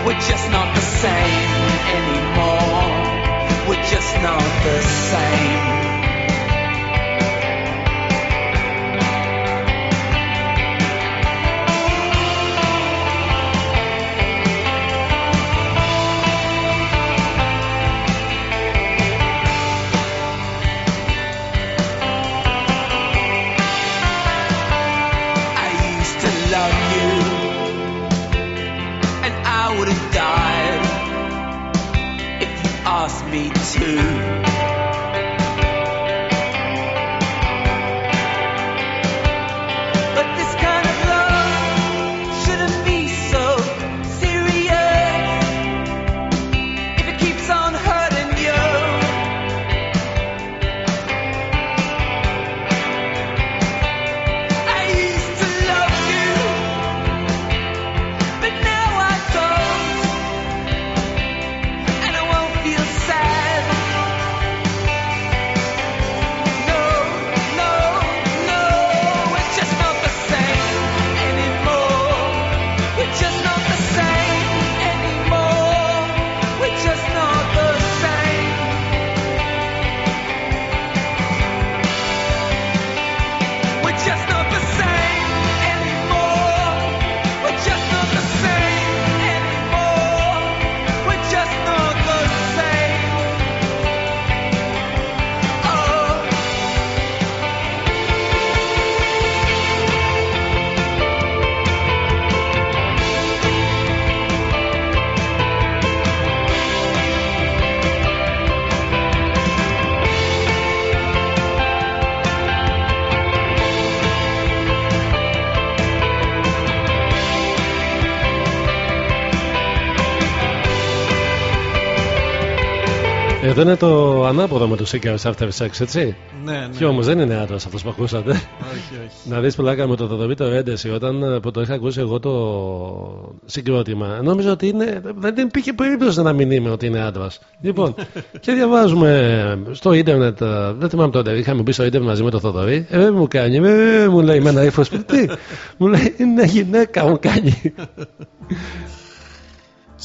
We're just not the same anymore. We're just not the same. too. Εδώ είναι το ανάποδο με του Seekers After Sex, έτσι; Ναι, ναι. Και όμως δεν είναι άντρα αυτός που ακούσατε. Όχι, όχι. Να δεις πλάκα με το Θοδωρή το Ρέντεση όταν ε, που το είχα ακούσει εγώ το συγκρότημα. Νόμιζα ότι είναι. Δεν υπήρχε περίπτωση να μην είμαι ότι είναι άντρας. λοιπόν, και διαβάζουμε στο ίντερνετ. ε, Δεν θυμάμαι τότε. Είχαμε μπει στο ίντερνετ μαζί με το Θοδωρή. Ε, μου κάνει. Ε, μου λέει με ένα ύφος. Τι. Μου λέει είναι γυναίκα μου κάνει.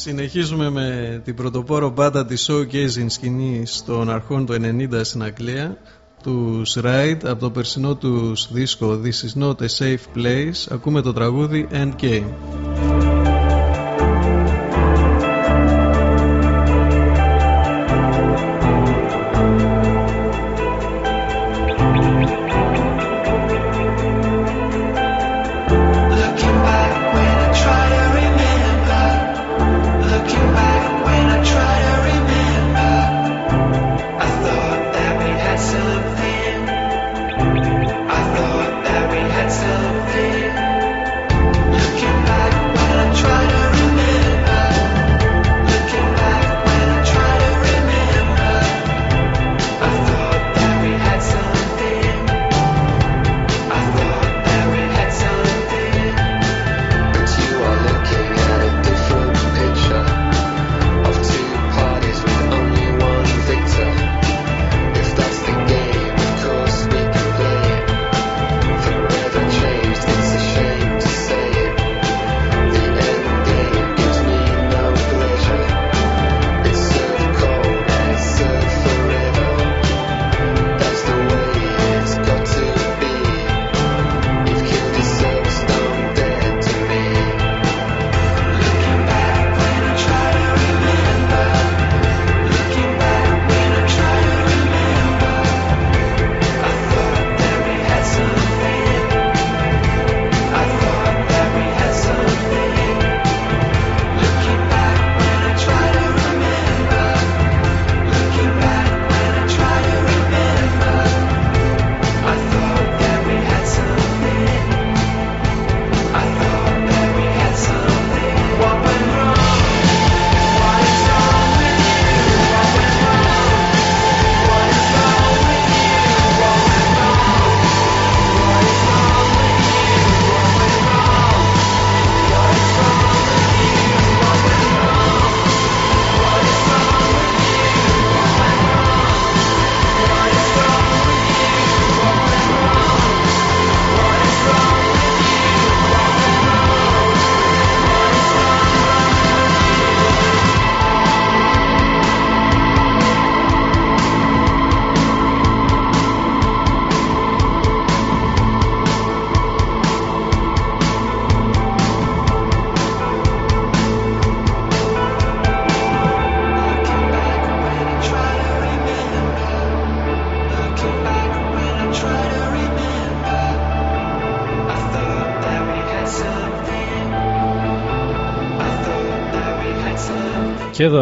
Συνεχίζουμε με την πρωτοπόρο μπάντα της showcasing σκηνής των αρχών του 90 στην Αγγλία τους Ride από το περσινό τους δίσκο This is not a safe place. Ακούμε το τραγούδι Endgame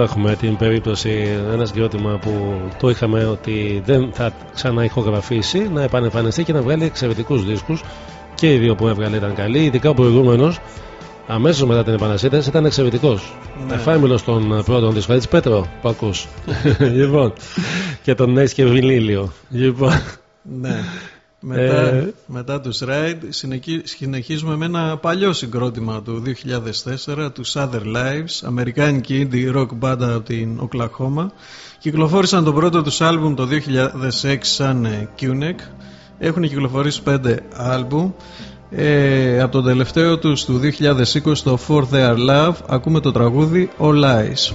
έχουμε την περίπτωση, ένα συγκρότημα που το είχαμε ότι δεν θα ξαναηχογραφήσει, να επανεμφανιστεί και να βγάλει εξαιρετικούς δίσκους. Και οι δύο που έβγαλε ήταν καλοί, ειδικά ο προηγούμενος, αμέσως μετά την επανασύνταση, ήταν εξαιρετικός. Ναι. Εφάμιλος των πρώτων δίσκων. Έτσι, Πέτρο, που ακού. [laughs] λοιπόν, και τον Νέις και Βιλίλιο. Λοιπόν. Ναι. Μετά, Ε, μετά τους Ride συνεχί- συνεχίζουμε με ένα παλιό συγκρότημα του 2004 τους Other Lives αμερικάνικη indie rock band από την Οκλαχώμα. Κυκλοφόρησαν το πρώτο τους άλμπουμ το 2006 σαν ε, QNEC έχουν κυκλοφορήσει πέντε άλμπουμ. Ε, από το τελευταίο τους του 2020 το For Their Love ακούμε το τραγούδι All Eyes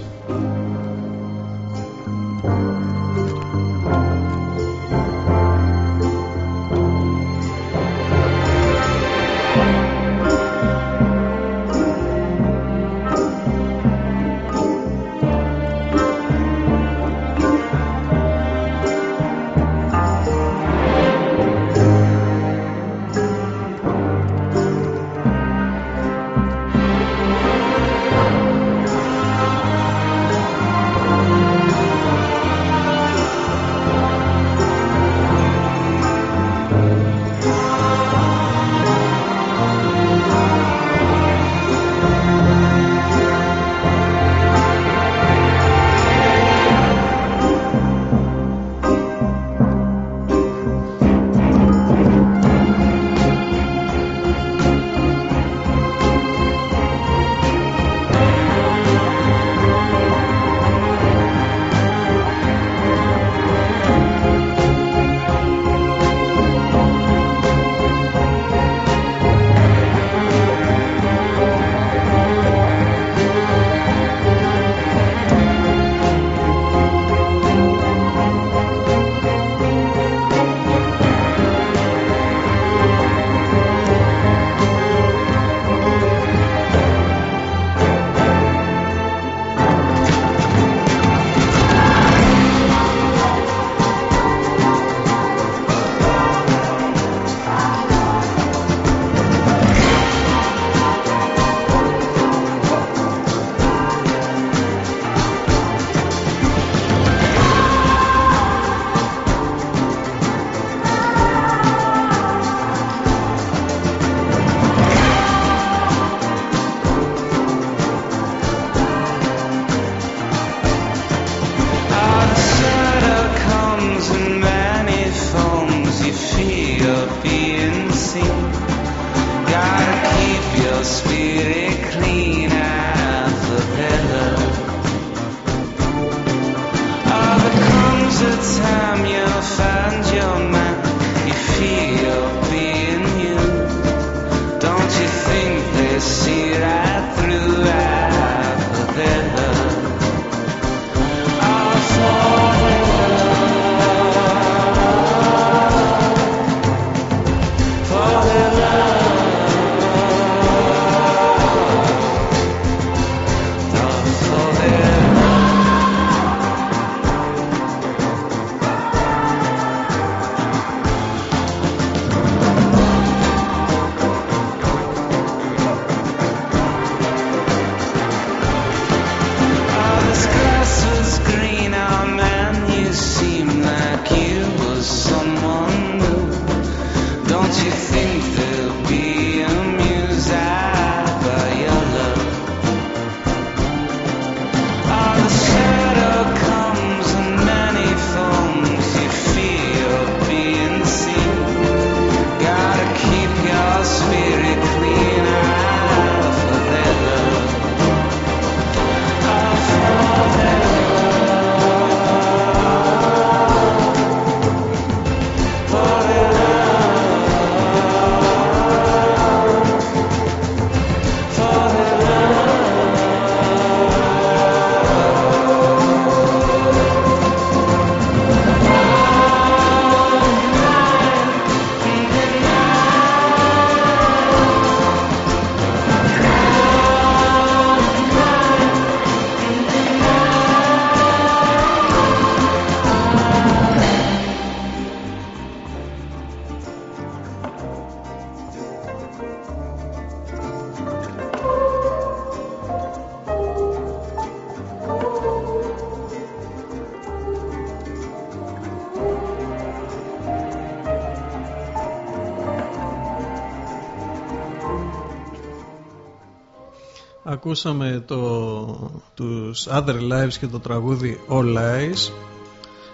Ακούσαμε το, τους Other Lives και το τραγούδι All Lies.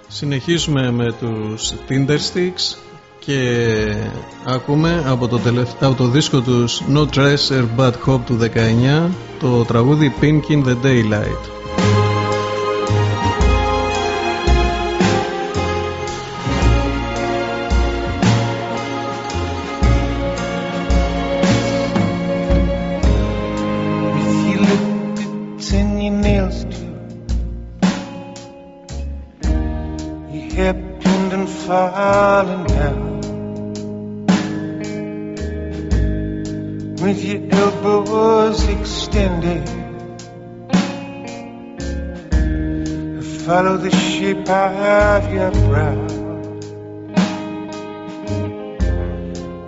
Συνεχίζουμε με τους Tindersticks και ακούμε από το, τελευ- από το δίσκο τους No Tracer Bad Hope του 19 το τραγούδι Pink in the Daylight.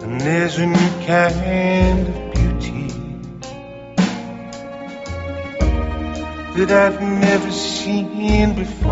And there's a new kind of beauty that I've never seen before.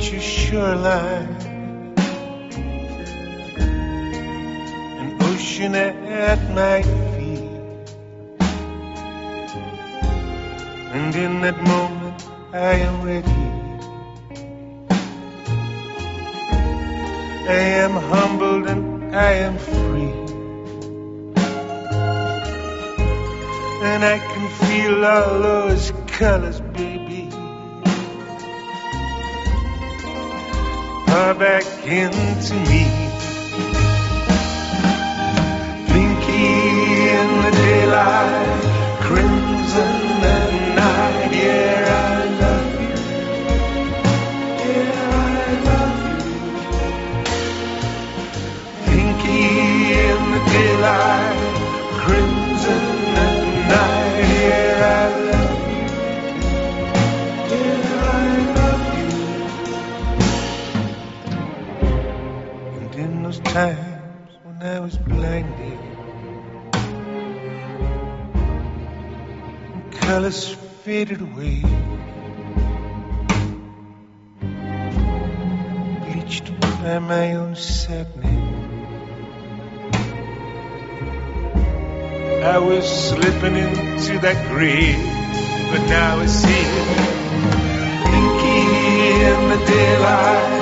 Your shoreline. An ocean at my feet. And in that moment I am ready. I am humbled and I am free. And I can feel all those colors, baby. Far back into me. Pinky in the daylight, crimson at night. Yeah, I love you. Yeah, I love you. Pinky in the daylight, colors faded away, bleached by my own sadness. I was slipping into that grave, but now I see Pinky in the daylight,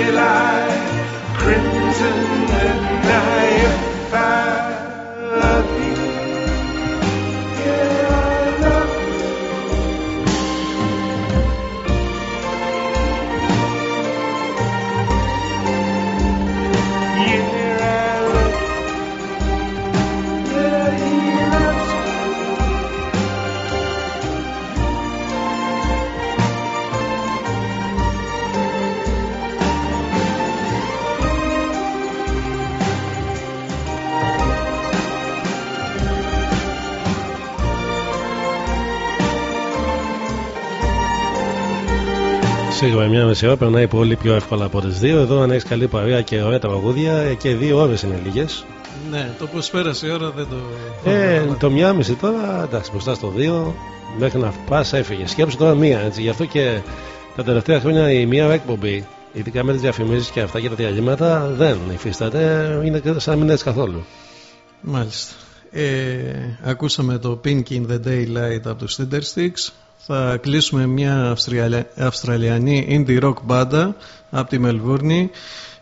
Σίγουρα μια μισή ώρα περνάει πολύ πιο εύκολα από τις δύο. Εδώ, αν έχεις καλή παρέα και ωραία τραγούδια, και δύο ώρες είναι λίγες. Ναι, το πώς πέρασε η ώρα δεν το. Ε, το μία μισή τώρα, εντάξει, μπροστά στο δύο, μέχρι να πας έφυγε. Σκέψου τώρα μία, έτσι. Γι' αυτό και τα τελευταία χρόνια η μία εκπομπή, ειδικά με τις διαφημίσεις και αυτά και τα διαλύματα, δεν υφίσταται. Είναι σαν να μην έτσι καθόλου. Μάλιστα. Ε, ακούσαμε το Pink in the Daylight από τους Sticks. Θα κλείσουμε μια Αυστραλια... Αυστραλιανή indie rock μπάντα από τη Μελβούρνη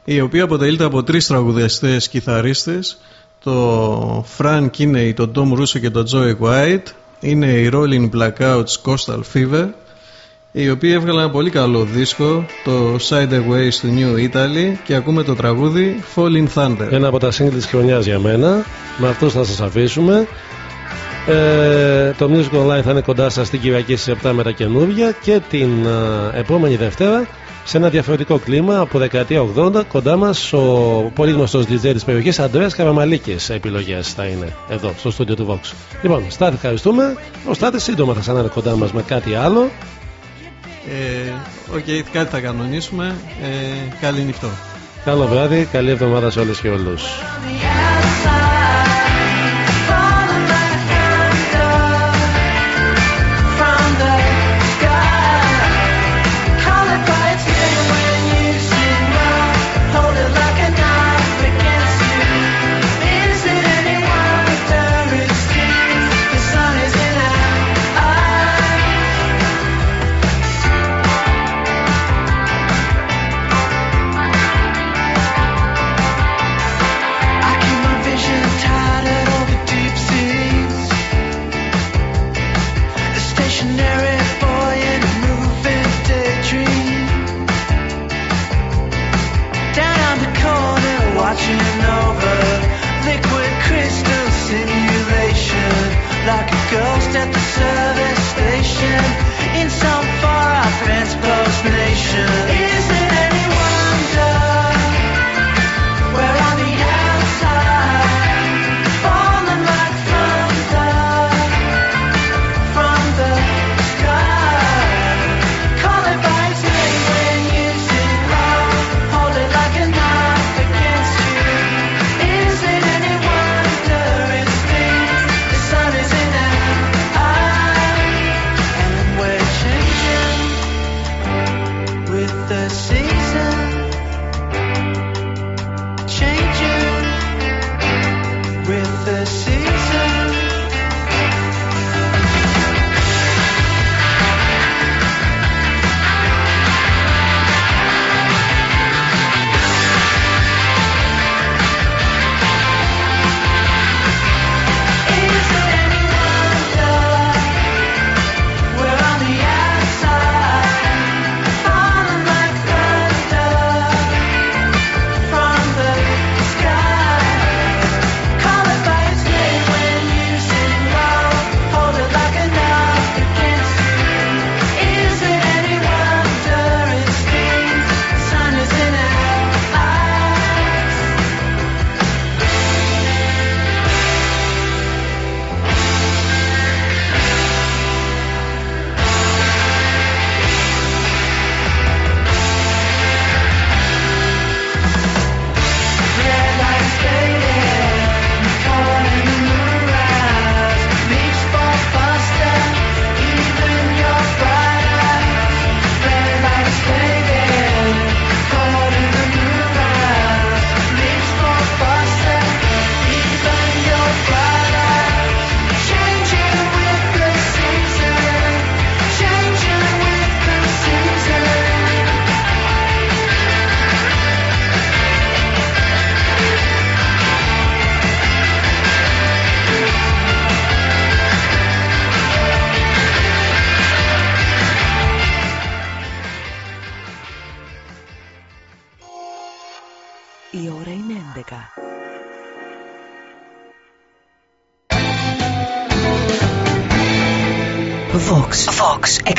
η οποία αποτελείται από τρεις τραγουδιστές κιθαρίστες το Frank Kinney, τον Tom Russo και τον Joey White είναι οι Rolling Blackouts Coastal Fever οι οποίοι έβγαλαν ένα πολύ καλό δίσκο το Sideways του New Italy και ακούμε το τραγούδι Falling Thunder Ένα από τα single της χρονιάς για μένα. Με αυτό θα σας αφήσουμε. Ε, το Music Online θα είναι κοντά σας την Κυριακή στις 7 με τα καινούργια και την ε, επόμενη Δευτέρα σε ένα διαφορετικό κλίμα από δεκαετία 80 κοντά μας ο πολύ γνωστός DJ της περιοχής Αντρέας Καραμαλίκης επιλογές θα είναι εδώ στο στούντιο του Vox. Λοιπόν, Στάθη ευχαριστούμε. Ο Στάθης σύντομα θα ξανά είναι κοντά μας με κάτι άλλο. Ε, Οκ, κάτι θα κανονίσουμε. Ε, καλή νυχτό. Καλό βράδυ, καλή εβδομάδα σε όλες και όλους.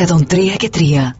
103 και 3.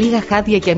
λίγα χάδια και